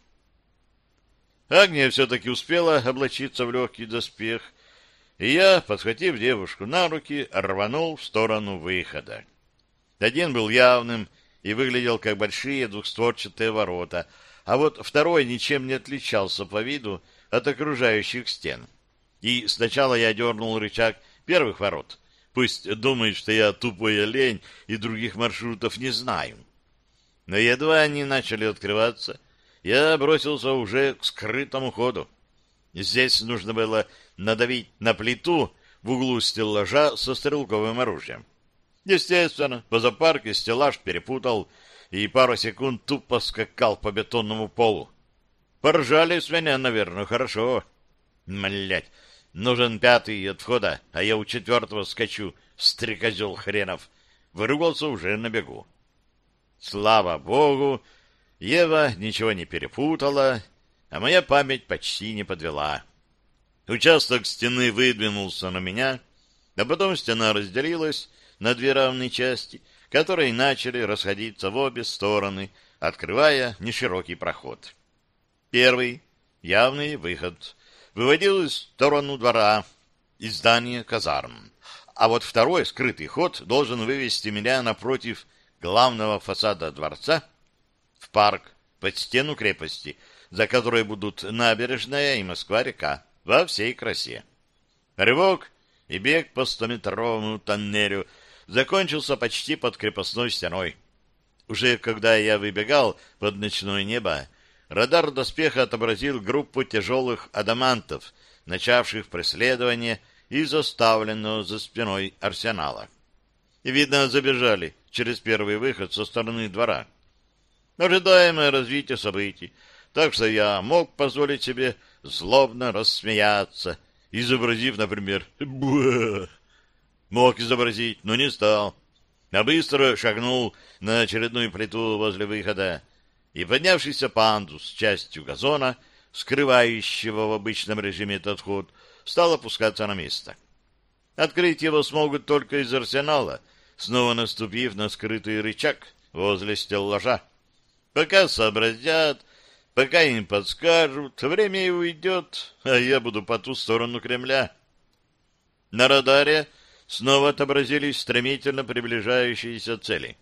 Агния все-таки успела облачиться в легкий доспех, и я, подхватив девушку на руки, рванул в сторону выхода. Один был явным и выглядел как большие двухстворчатые ворота, а вот второй ничем не отличался по виду от окружающих стен и сначала я дернул рычаг первых ворот. Пусть думает, что я тупой олень и других маршрутов не знаю. Но едва они начали открываться, я бросился уже к скрытому ходу. Здесь нужно было надавить на плиту в углу стеллажа со стрелковым оружием. Естественно, по запарке стеллаж перепутал и пару секунд тупо скакал по бетонному полу. Поржали с меня, наверное, хорошо. Млять, Нужен пятый от входа, а я у четвертого скачу, стрекозел хренов. Выругался уже на бегу. Слава богу, Ева ничего не перепутала, а моя память почти не подвела. Участок стены выдвинулся на меня, а потом стена разделилась на две равные части, которые начали расходиться в обе стороны, открывая неширокий проход. Первый, явный выход, выводил из сторону двора, из здания казарм. А вот второй, скрытый ход, должен вывести меня напротив главного фасада дворца в парк под стену крепости, за которой будут набережная и Москва-река во всей красе. Рывок и бег по стометровому тоннелю закончился почти под крепостной стеной. Уже когда я выбегал под ночное небо, радар доспеха отобразил группу тяжелых адамантов, начавших преследование из оставленного за спиной арсенала. И, видно, забежали через первый выход со стороны двора. Ожидаемое развитие событий, так что я мог позволить себе злобно рассмеяться, изобразив, например, «Буа!». Мог изобразить, но не стал, а быстро шагнул на очередную плиту возле выхода, и поднявшийся пандус частью газона, скрывающего в обычном режиме этот ход, стал опускаться на место. Открыть его смогут только из арсенала, снова наступив на скрытый рычаг возле стеллажа. Пока сообразят, пока им подскажут, время и уйдет, а я буду по ту сторону Кремля. На радаре снова отобразились стремительно приближающиеся цели.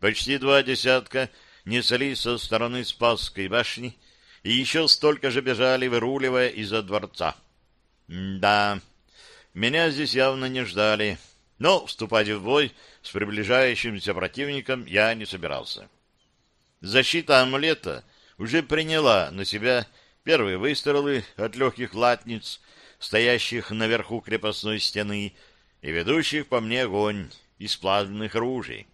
Почти два десятка неслись со стороны Спасской башни, и еще столько же бежали, выруливая из-за дворца. да, меня здесь явно не ждали, но вступать в бой с приближающимся противником я не собирался. Защита амулета уже приняла на себя первые выстрелы от легких латниц, стоящих наверху крепостной стены и ведущих по мне огонь из плазменных ружей.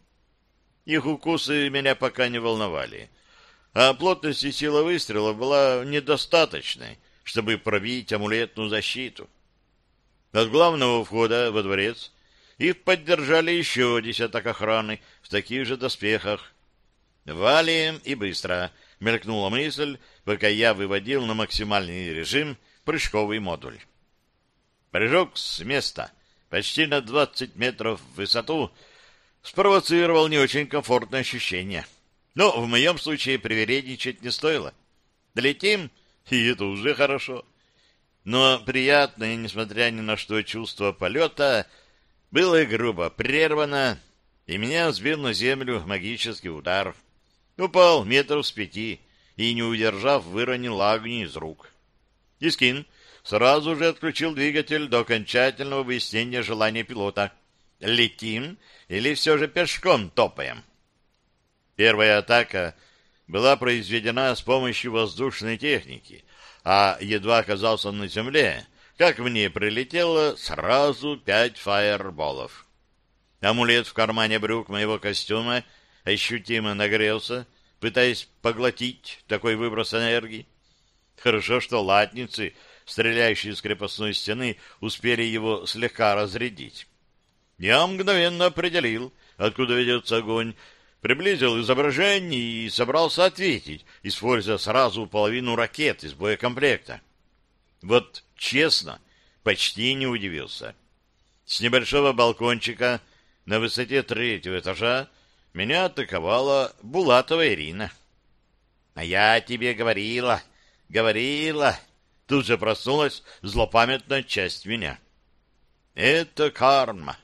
Их укусы меня пока не волновали, а плотность и сила выстрела была недостаточной, чтобы пробить амулетную защиту. От главного входа во дворец их поддержали еще десяток охраны в таких же доспехах. «Валим и быстро!» — мелькнула мысль, пока я выводил на максимальный режим прыжковый модуль. Прыжок с места, почти на 20 метров в высоту, спровоцировал не очень комфортное ощущение. Но в моем случае привередничать не стоило. Долетим, и это уже хорошо. Но приятное, несмотря ни на что, чувство полета было грубо прервано, и меня сбил на землю магический удар. Упал метров с пяти и, не удержав, выронил агни из рук. Искин сразу же отключил двигатель до окончательного выяснения желания пилота. Летим или все же пешком топаем? Первая атака была произведена с помощью воздушной техники, а едва оказался на земле, как в ней прилетело сразу пять фаерболов. Амулет в кармане брюк моего костюма ощутимо нагрелся, пытаясь поглотить такой выброс энергии. Хорошо, что латницы, стреляющие с крепостной стены, успели его слегка разрядить. Я мгновенно определил, откуда ведется огонь, приблизил изображение и собрался ответить, используя сразу половину ракет из боекомплекта. Вот честно, почти не удивился. С небольшого балкончика на высоте третьего этажа меня атаковала Булатова Ирина. — А я тебе говорила, говорила. Тут же проснулась злопамятная часть меня. — Это карма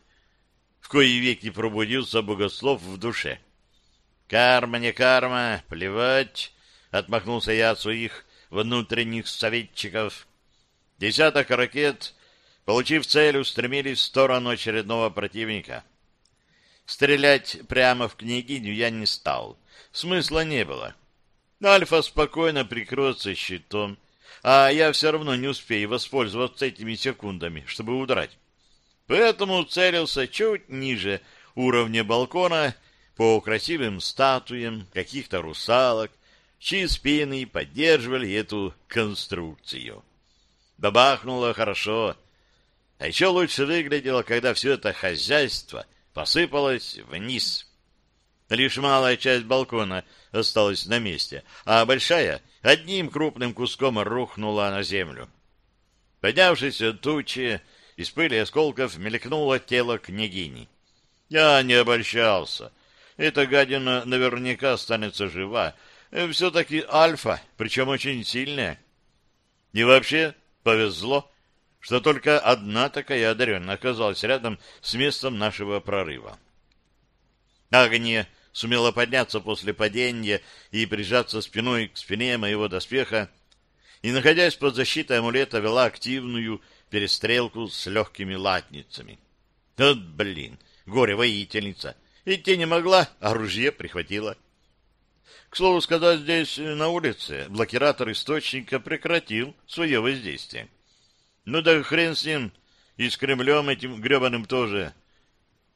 в кои веки пробудился богослов в душе. «Карма, не карма, плевать!» — отмахнулся я от своих внутренних советчиков. Десяток ракет, получив цель, устремились в сторону очередного противника. Стрелять прямо в княгиню я не стал. Смысла не было. Альфа спокойно прикроется щитом, а я все равно не успею воспользоваться этими секундами, чтобы удрать поэтому целился чуть ниже уровня балкона по красивым статуям каких-то русалок, чьи спины поддерживали эту конструкцию. Добахнуло хорошо. А еще лучше выглядело, когда все это хозяйство посыпалось вниз. Лишь малая часть балкона осталась на месте, а большая одним крупным куском рухнула на землю. Поднявшись от тучи, из пыли и осколков мелькнуло тело княгини. Я не обольщался. Эта гадина наверняка останется жива. Все-таки альфа, причем очень сильная. И вообще повезло, что только одна такая одаренная оказалась рядом с местом нашего прорыва. Агния сумела подняться после падения и прижаться спиной к спине моего доспеха, и, находясь под защитой амулета, вела активную перестрелку с легкими латницами. Вот, блин, горе-воительница! Идти не могла, а оружие прихватила. К слову сказать, здесь, на улице, блокиратор источника прекратил свое воздействие. Ну да хрен с ним, и с Кремлем этим гребаным тоже.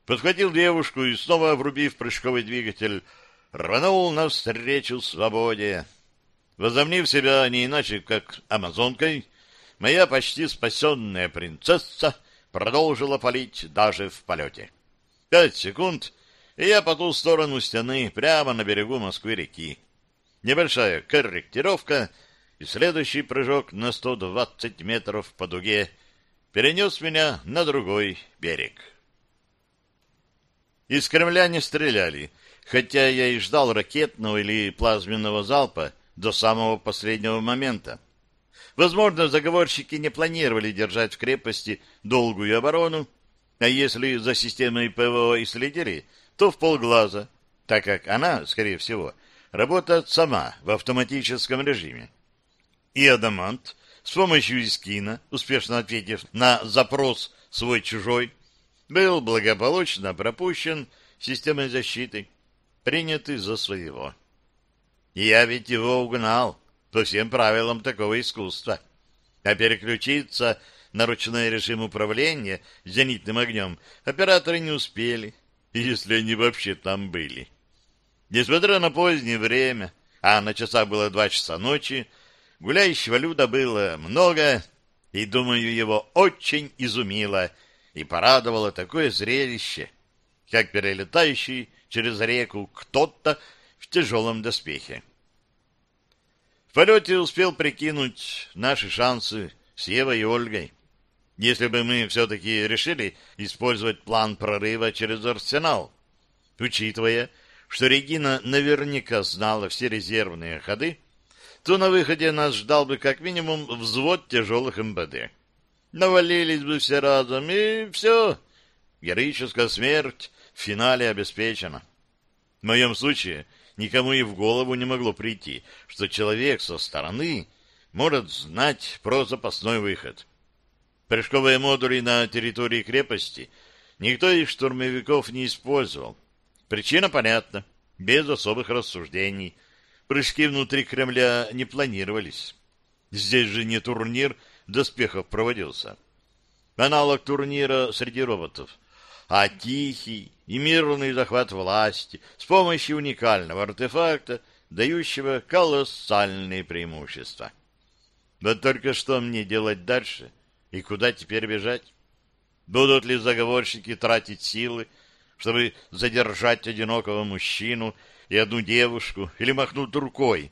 Подхватил девушку и, снова врубив прыжковый двигатель, рванул навстречу свободе. Возомнив себя не иначе, как амазонкой, моя почти спасенная принцесса продолжила палить даже в полете. Пять секунд, и я по ту сторону стены, прямо на берегу Москвы-реки. Небольшая корректировка и следующий прыжок на 120 метров по дуге перенес меня на другой берег. Из Кремля не стреляли, хотя я и ждал ракетного или плазменного залпа до самого последнего момента. Возможно, заговорщики не планировали держать в крепости долгую оборону, а если за системой ПВО и следили, то в полглаза, так как она, скорее всего, работает сама в автоматическом режиме. И Адамант с помощью Искина, успешно ответив на запрос свой-чужой, был благополучно пропущен системой защиты, принятый за своего. Я ведь его угнал по всем правилам такого искусства. А переключиться на ручной режим управления зенитным огнем операторы не успели, если они вообще там были. Несмотря на позднее время, а на часах было два часа ночи, гуляющего люда было много, и, думаю, его очень изумило и порадовало такое зрелище, как перелетающий через реку кто-то в тяжелом доспехе. В полете успел прикинуть наши шансы с Евой и Ольгой. Если бы мы все-таки решили использовать план прорыва через арсенал, учитывая, что Регина наверняка знала все резервные ходы, то на выходе нас ждал бы как минимум взвод тяжелых МБД. Навалились бы все разом, и все. Героическая смерть в финале обеспечена. В моем случае никому и в голову не могло прийти, что человек со стороны может знать про запасной выход. Прыжковые модули на территории крепости никто из штурмовиков не использовал. Причина понятна, без особых рассуждений. Прыжки внутри Кремля не планировались. Здесь же не турнир доспехов проводился. Аналог турнира среди роботов а тихий и мирный захват власти с помощью уникального артефакта, дающего колоссальные преимущества. Вот только что мне делать дальше и куда теперь бежать? Будут ли заговорщики тратить силы, чтобы задержать одинокого мужчину и одну девушку, или махнуть рукой,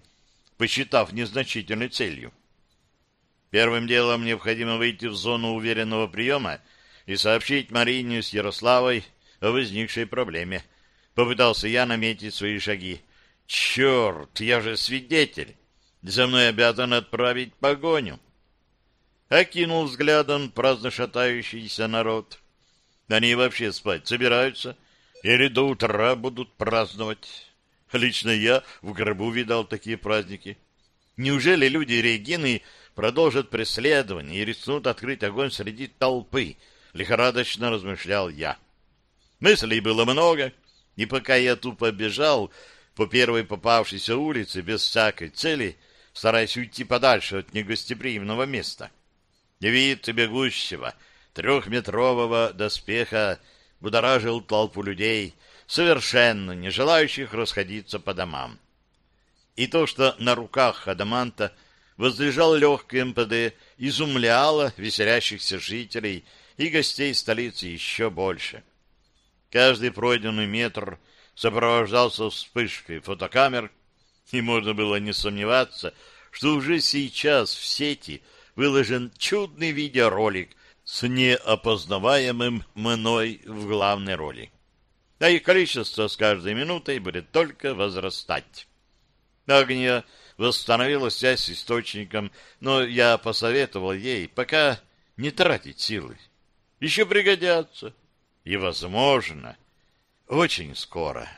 посчитав незначительной целью? Первым делом необходимо выйти в зону уверенного приема и сообщить Марине с Ярославой о возникшей проблеме. Попытался я наметить свои шаги. Черт, я же свидетель. За мной обязан отправить погоню. Окинул взглядом праздно шатающийся народ. Они вообще спать собираются? Или до утра будут праздновать? Лично я в гробу видал такие праздники. Неужели люди Регины продолжат преследование и рискнут открыть огонь среди толпы, — лихорадочно размышлял я. Мыслей было много, и пока я тупо бежал по первой попавшейся улице без всякой цели, стараясь уйти подальше от негостеприимного места. Вид бегущего трехметрового доспеха будоражил толпу людей, совершенно не желающих расходиться по домам. И то, что на руках Адаманта возлежал легкий МПД, изумляло веселящихся жителей и гостей столицы еще больше. Каждый пройденный метр сопровождался вспышкой фотокамер, и можно было не сомневаться, что уже сейчас в сети выложен чудный видеоролик с неопознаваемым мной в главной роли. А их количество с каждой минутой будет только возрастать. Агния восстановила связь с источником, но я посоветовал ей пока не тратить силы. Еще пригодятся. И, возможно, очень скоро.